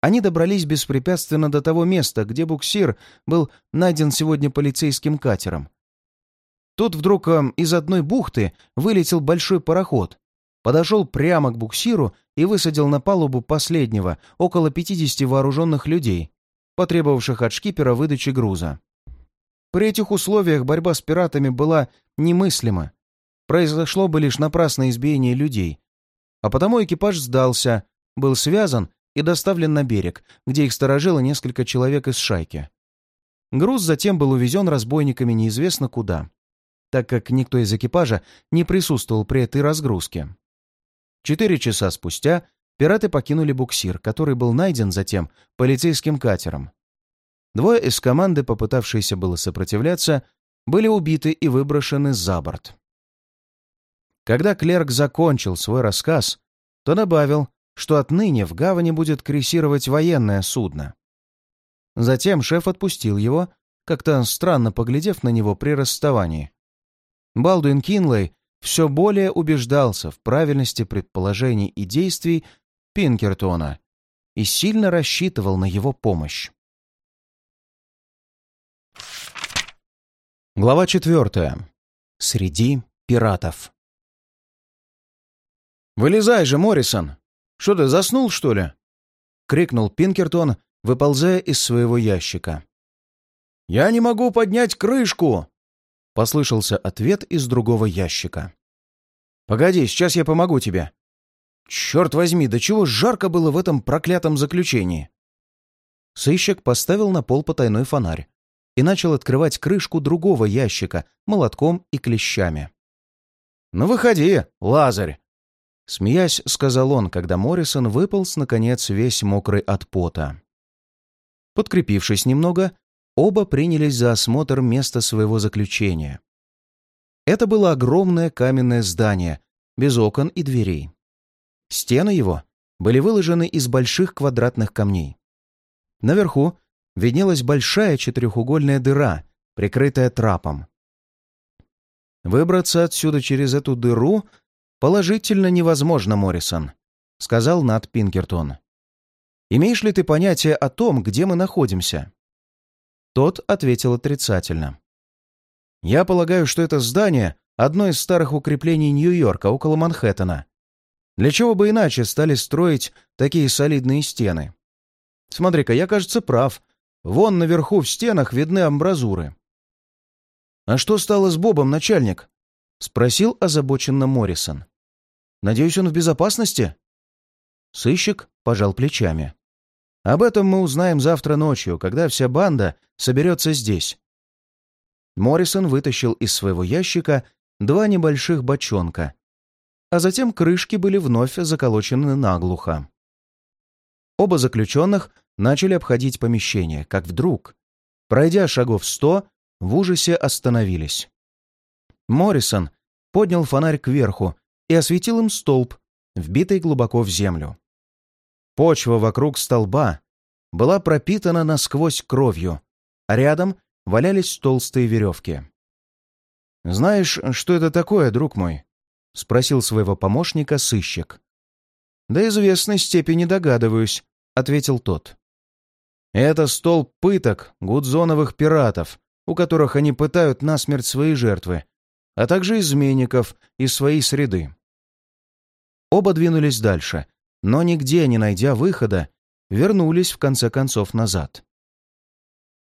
они добрались беспрепятственно до того места, где буксир был найден сегодня полицейским катером. Тут вдруг э, из одной бухты вылетел большой пароход, подошел прямо к буксиру и высадил на палубу последнего, около 50 вооруженных людей, потребовавших от шкипера выдачи груза. При этих условиях борьба с пиратами была немыслима. Произошло бы лишь напрасное избиение людей. А потому экипаж сдался, был связан и доставлен на берег, где их сторожило несколько человек из шайки. Груз затем был увезен разбойниками неизвестно куда, так как никто из экипажа не присутствовал при этой разгрузке. Четыре часа спустя пираты покинули буксир, который был найден затем полицейским катером. Двое из команды, попытавшиеся было сопротивляться, были убиты и выброшены за борт. Когда клерк закончил свой рассказ, то добавил, что отныне в гавани будет крейсировать военное судно. Затем шеф отпустил его, как-то странно поглядев на него при расставании. Балдуин Кинлей все более убеждался в правильности предположений и действий Пинкертона и сильно рассчитывал на его помощь. Глава четвертая. Среди пиратов. «Вылезай же, Моррисон! Что ты, заснул, что ли?» — крикнул Пинкертон, выползая из своего ящика. «Я не могу поднять крышку!» — послышался ответ из другого ящика. «Погоди, сейчас я помогу тебе». «Черт возьми, до чего жарко было в этом проклятом заключении!» Сыщик поставил на пол потайной фонарь и начал открывать крышку другого ящика молотком и клещами. «Ну выходи, Лазарь!» Смеясь, сказал он, когда Моррисон выполз, наконец, весь мокрый от пота. Подкрепившись немного, оба принялись за осмотр места своего заключения. Это было огромное каменное здание, без окон и дверей. Стены его были выложены из больших квадратных камней. Наверху виднелась большая четырехугольная дыра, прикрытая трапом. Выбраться отсюда через эту дыру «Положительно невозможно, Моррисон», — сказал Нат Пинкертон. «Имеешь ли ты понятие о том, где мы находимся?» Тот ответил отрицательно. «Я полагаю, что это здание — одно из старых укреплений Нью-Йорка, около Манхэттена. Для чего бы иначе стали строить такие солидные стены? Смотри-ка, я, кажется, прав. Вон наверху в стенах видны амбразуры». «А что стало с Бобом, начальник?» — спросил озабоченно Моррисон. «Надеюсь, он в безопасности?» Сыщик пожал плечами. «Об этом мы узнаем завтра ночью, когда вся банда соберется здесь». Моррисон вытащил из своего ящика два небольших бочонка, а затем крышки были вновь заколочены наглухо. Оба заключенных начали обходить помещение, как вдруг, пройдя шагов сто, в ужасе остановились. Моррисон поднял фонарь кверху и осветил им столб, вбитый глубоко в землю. Почва вокруг столба была пропитана насквозь кровью, а рядом валялись толстые веревки. «Знаешь, что это такое, друг мой?» — спросил своего помощника сыщик. «До известной степени догадываюсь», — ответил тот. «Это столб пыток гудзоновых пиратов, у которых они пытают насмерть свои жертвы, а также изменников из своей среды. Оба двинулись дальше, но нигде не найдя выхода, вернулись в конце концов назад.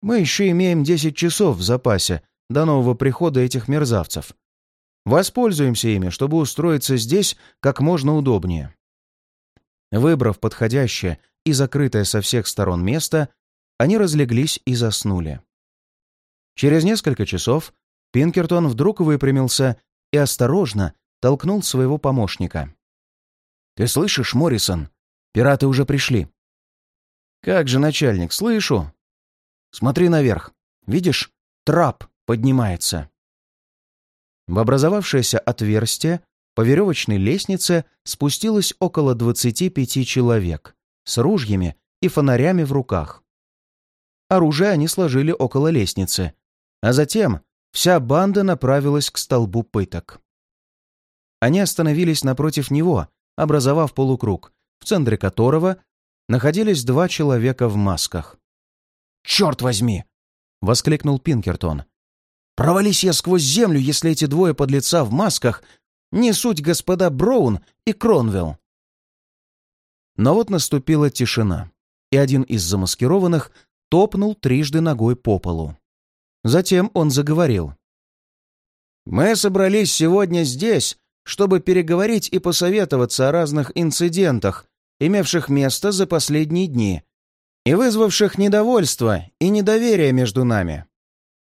Мы еще имеем 10 часов в запасе до нового прихода этих мерзавцев. Воспользуемся ими, чтобы устроиться здесь как можно удобнее. Выбрав подходящее и закрытое со всех сторон место, они разлеглись и заснули. Через несколько часов Пинкертон вдруг выпрямился и осторожно толкнул своего помощника. «Ты слышишь, Моррисон? Пираты уже пришли». «Как же, начальник, слышу!» «Смотри наверх. Видишь, трап поднимается». В образовавшееся отверстие по веревочной лестнице спустилось около 25 человек с ружьями и фонарями в руках. Оружие они сложили около лестницы, а затем вся банда направилась к столбу пыток. Они остановились напротив него, образовав полукруг, в центре которого находились два человека в масках. «Черт возьми!» — воскликнул Пинкертон. «Провались я сквозь землю, если эти двое подлеца в масках не суть господа Броун и Кронвелл». Но вот наступила тишина, и один из замаскированных топнул трижды ногой по полу. Затем он заговорил. «Мы собрались сегодня здесь, чтобы переговорить и посоветоваться о разных инцидентах, имевших место за последние дни и вызвавших недовольство и недоверие между нами.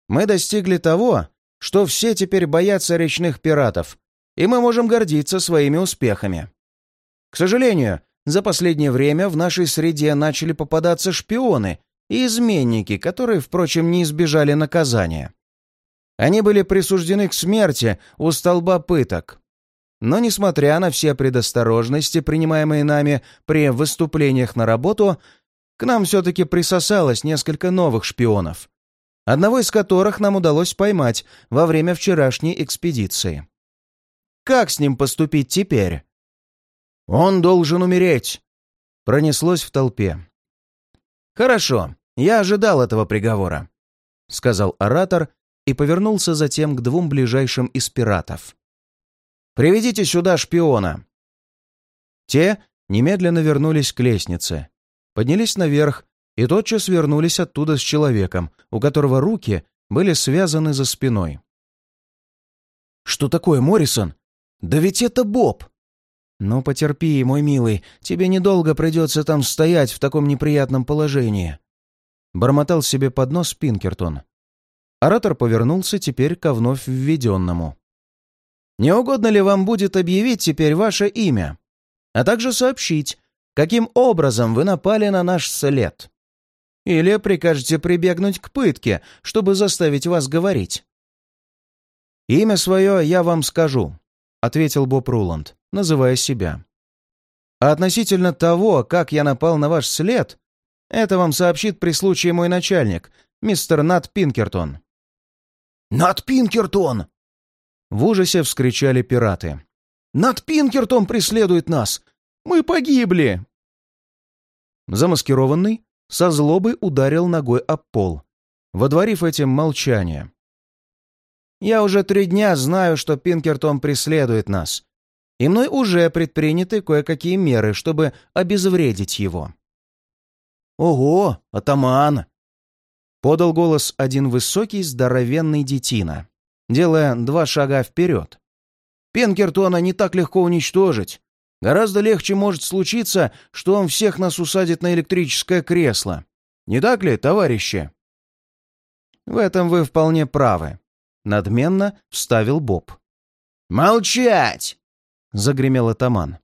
Мы достигли того, что все теперь боятся речных пиратов, и мы можем гордиться своими успехами. К сожалению, за последнее время в нашей среде начали попадаться шпионы и изменники, которые, впрочем, не избежали наказания. Они были присуждены к смерти у столба пыток. Но, несмотря на все предосторожности, принимаемые нами при выступлениях на работу, к нам все-таки присосалось несколько новых шпионов, одного из которых нам удалось поймать во время вчерашней экспедиции. Как с ним поступить теперь? «Он должен умереть!» — пронеслось в толпе. «Хорошо, я ожидал этого приговора», — сказал оратор и повернулся затем к двум ближайшим из пиратов. «Приведите сюда шпиона!» Те немедленно вернулись к лестнице, поднялись наверх и тотчас вернулись оттуда с человеком, у которого руки были связаны за спиной. «Что такое, Моррисон? Да ведь это Боб!» «Ну, потерпи, мой милый, тебе недолго придется там стоять в таком неприятном положении», — бормотал себе под нос Пинкертон. Оратор повернулся теперь ко вновь введенному. «Не угодно ли вам будет объявить теперь ваше имя, а также сообщить, каким образом вы напали на наш след. Или прикажете прибегнуть к пытке, чтобы заставить вас говорить. «Имя свое я вам скажу», — ответил Боб Руланд, называя себя. «А относительно того, как я напал на ваш след, это вам сообщит при случае мой начальник, мистер Нат Пинкертон». «Нат Пинкертон!» В ужасе вскричали пираты. «Нат Пинкертон преследует нас! Мы погибли!» Замаскированный со злобой ударил ногой об пол, водворив этим молчание. «Я уже три дня знаю, что Пинкертон преследует нас, и мной уже предприняты кое-какие меры, чтобы обезвредить его». «Ого, атаман!» — подал голос один высокий здоровенный детина, делая два шага вперед. «Пинкертона не так легко уничтожить. Гораздо легче может случиться, что он всех нас усадит на электрическое кресло. Не так ли, товарищи?» «В этом вы вполне правы», — надменно вставил Боб. «Молчать!» — загремел атаман.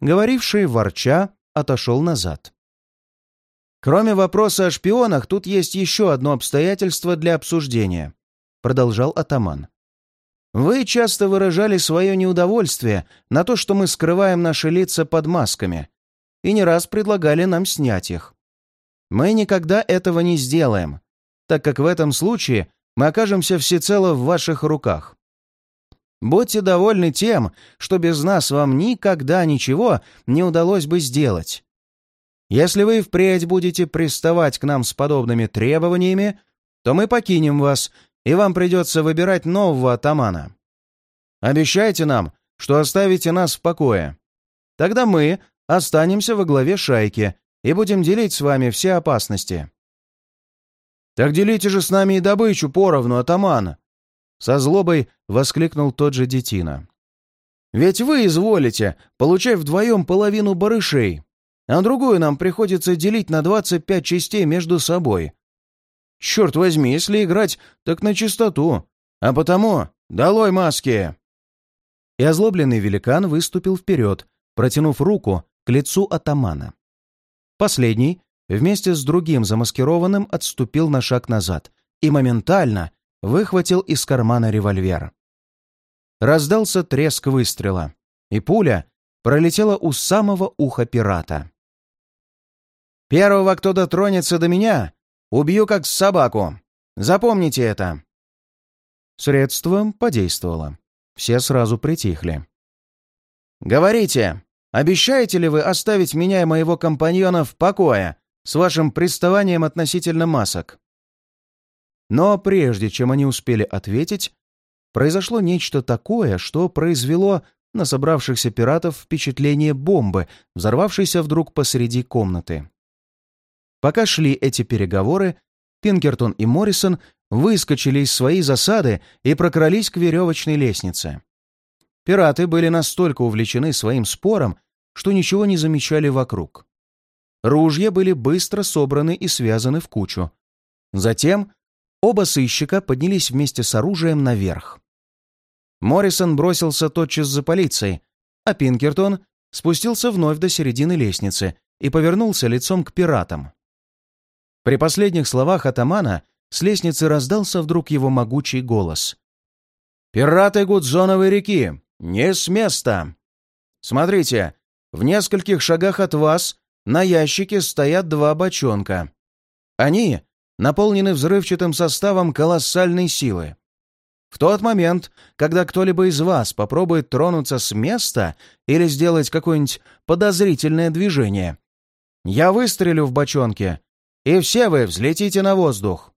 Говоривший, ворча, отошел назад. «Кроме вопроса о шпионах, тут есть еще одно обстоятельство для обсуждения», — продолжал атаман. Вы часто выражали свое неудовольствие на то, что мы скрываем наши лица под масками, и не раз предлагали нам снять их. Мы никогда этого не сделаем, так как в этом случае мы окажемся всецело в ваших руках. Будьте довольны тем, что без нас вам никогда ничего не удалось бы сделать. Если вы впредь будете приставать к нам с подобными требованиями, то мы покинем вас и вам придется выбирать нового атамана. Обещайте нам, что оставите нас в покое. Тогда мы останемся во главе шайки и будем делить с вами все опасности». «Так делите же с нами и добычу поровну, атамана!» Со злобой воскликнул тот же детина. «Ведь вы изволите, получая вдвоем половину барышей, а другую нам приходится делить на двадцать пять частей между собой. Черт возьми, если играть, так на чистоту. А потому долой маски!» И озлобленный великан выступил вперед, протянув руку к лицу атамана. Последний, вместе с другим замаскированным, отступил на шаг назад и моментально выхватил из кармана револьвер. Раздался треск выстрела, и пуля пролетела у самого уха пирата. «Первого, кто дотронется до меня, Убью как собаку. Запомните это!» Средство подействовало. Все сразу притихли. «Говорите, обещаете ли вы оставить меня и моего компаньона в покое с вашим приставанием относительно масок?» Но прежде чем они успели ответить, произошло нечто такое, что произвело на собравшихся пиратов впечатление бомбы, взорвавшейся вдруг посреди комнаты. Пока шли эти переговоры, Пинкертон и Моррисон выскочили из своей засады и прокрались к веревочной лестнице. Пираты были настолько увлечены своим спором, что ничего не замечали вокруг. Ружья были быстро собраны и связаны в кучу. Затем оба сыщика поднялись вместе с оружием наверх. Моррисон бросился тотчас за полицией, а Пинкертон спустился вновь до середины лестницы и повернулся лицом к пиратам. При последних словах атамана с лестницы раздался вдруг его могучий голос. «Пираты Гудзоновой реки! Не с места! Смотрите, в нескольких шагах от вас на ящике стоят два бочонка. Они наполнены взрывчатым составом колоссальной силы. В тот момент, когда кто-либо из вас попробует тронуться с места или сделать какое-нибудь подозрительное движение, я выстрелю в бочонке, и все вы взлетите на воздух.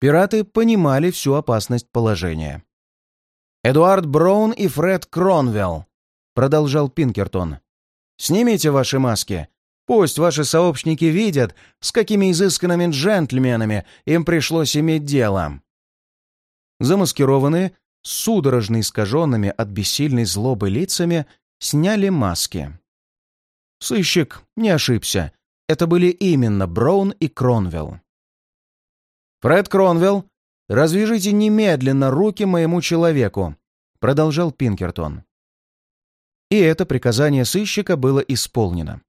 Пираты понимали всю опасность положения. «Эдуард Браун и Фред Кронвелл», — продолжал Пинкертон. «Снимите ваши маски. Пусть ваши сообщники видят, с какими изысканными джентльменами им пришлось иметь дело замаскированные, судорожно искаженными от бессильной злобы лицами, сняли маски. Сыщик не ошибся. Это были именно Браун и Кронвелл. «Фред Кронвелл, развяжите немедленно руки моему человеку», — продолжал Пинкертон. И это приказание сыщика было исполнено.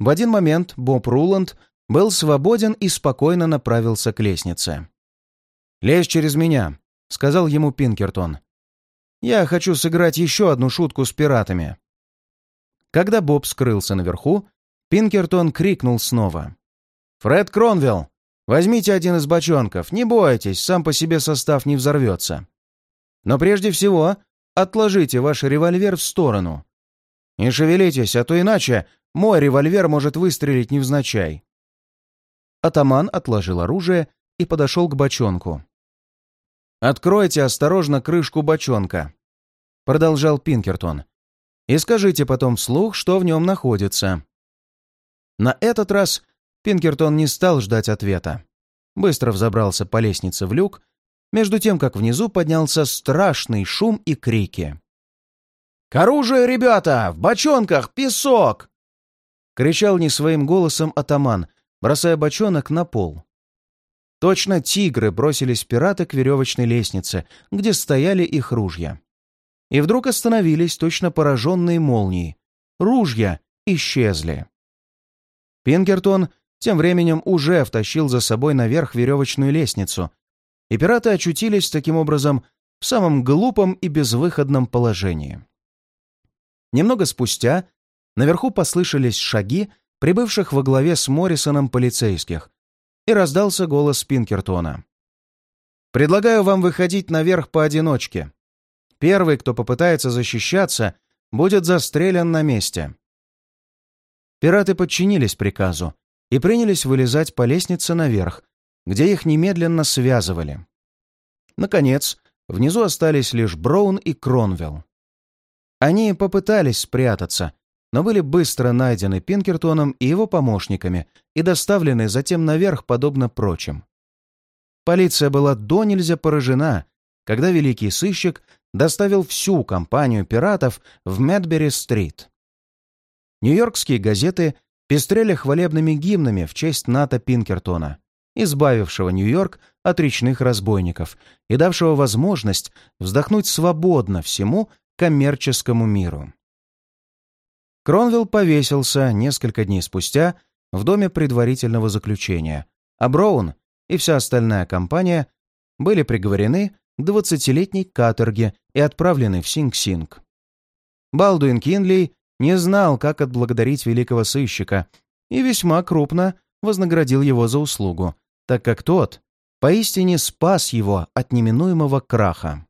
В один момент Боб Руланд был свободен и спокойно направился к лестнице. «Лезь через меня», — сказал ему Пинкертон. «Я хочу сыграть еще одну шутку с пиратами». Когда Боб скрылся наверху, Пинкертон крикнул снова. «Фред Кронвелл, возьмите один из бочонков, не бойтесь, сам по себе состав не взорвется. Но прежде всего отложите ваш револьвер в сторону. Не шевелитесь, а то иначе мой револьвер может выстрелить невзначай». Атаман отложил оружие и подошел к бочонку. «Откройте осторожно крышку бочонка», — продолжал Пинкертон. «И скажите потом вслух, что в нем находится». На этот раз Пинкертон не стал ждать ответа. Быстро взобрался по лестнице в люк, между тем, как внизу поднялся страшный шум и крики. «К оружию, ребята! В бочонках песок!» — кричал не своим голосом атаман, бросая бочонок на пол. Точно тигры бросились пираты к веревочной лестнице, где стояли их ружья. И вдруг остановились точно пораженные молнией. Ружья исчезли. Пинкертон тем временем уже втащил за собой наверх веревочную лестницу, и пираты очутились таким образом в самом глупом и безвыходном положении. Немного спустя наверху послышались шаги прибывших во главе с Моррисоном полицейских, и раздался голос Пинкертона. «Предлагаю вам выходить наверх поодиночке. Первый, кто попытается защищаться, будет застрелен на месте». Пираты подчинились приказу и принялись вылезать по лестнице наверх, где их немедленно связывали. Наконец, внизу остались лишь Браун и Кронвелл. Они попытались спрятаться, но были быстро найдены Пинкертоном и его помощниками и доставлены затем наверх, подобно прочим. Полиция была до нельзя поражена, когда великий сыщик доставил всю компанию пиратов в Медбери-стрит. Нью-Йоркские газеты пестрели хвалебными гимнами в честь Ната Пинкертона, избавившего Нью-Йорк от речных разбойников и давшего возможность вздохнуть свободно всему коммерческому миру. Кронвилл повесился несколько дней спустя в доме предварительного заключения, а Браун и вся остальная компания были приговорены к двадцатилетней каторге и отправлены в Синг-Синг. Балдуин Кинли не знал, как отблагодарить великого сыщика, и весьма крупно вознаградил его за услугу, так как тот поистине спас его от неминуемого краха.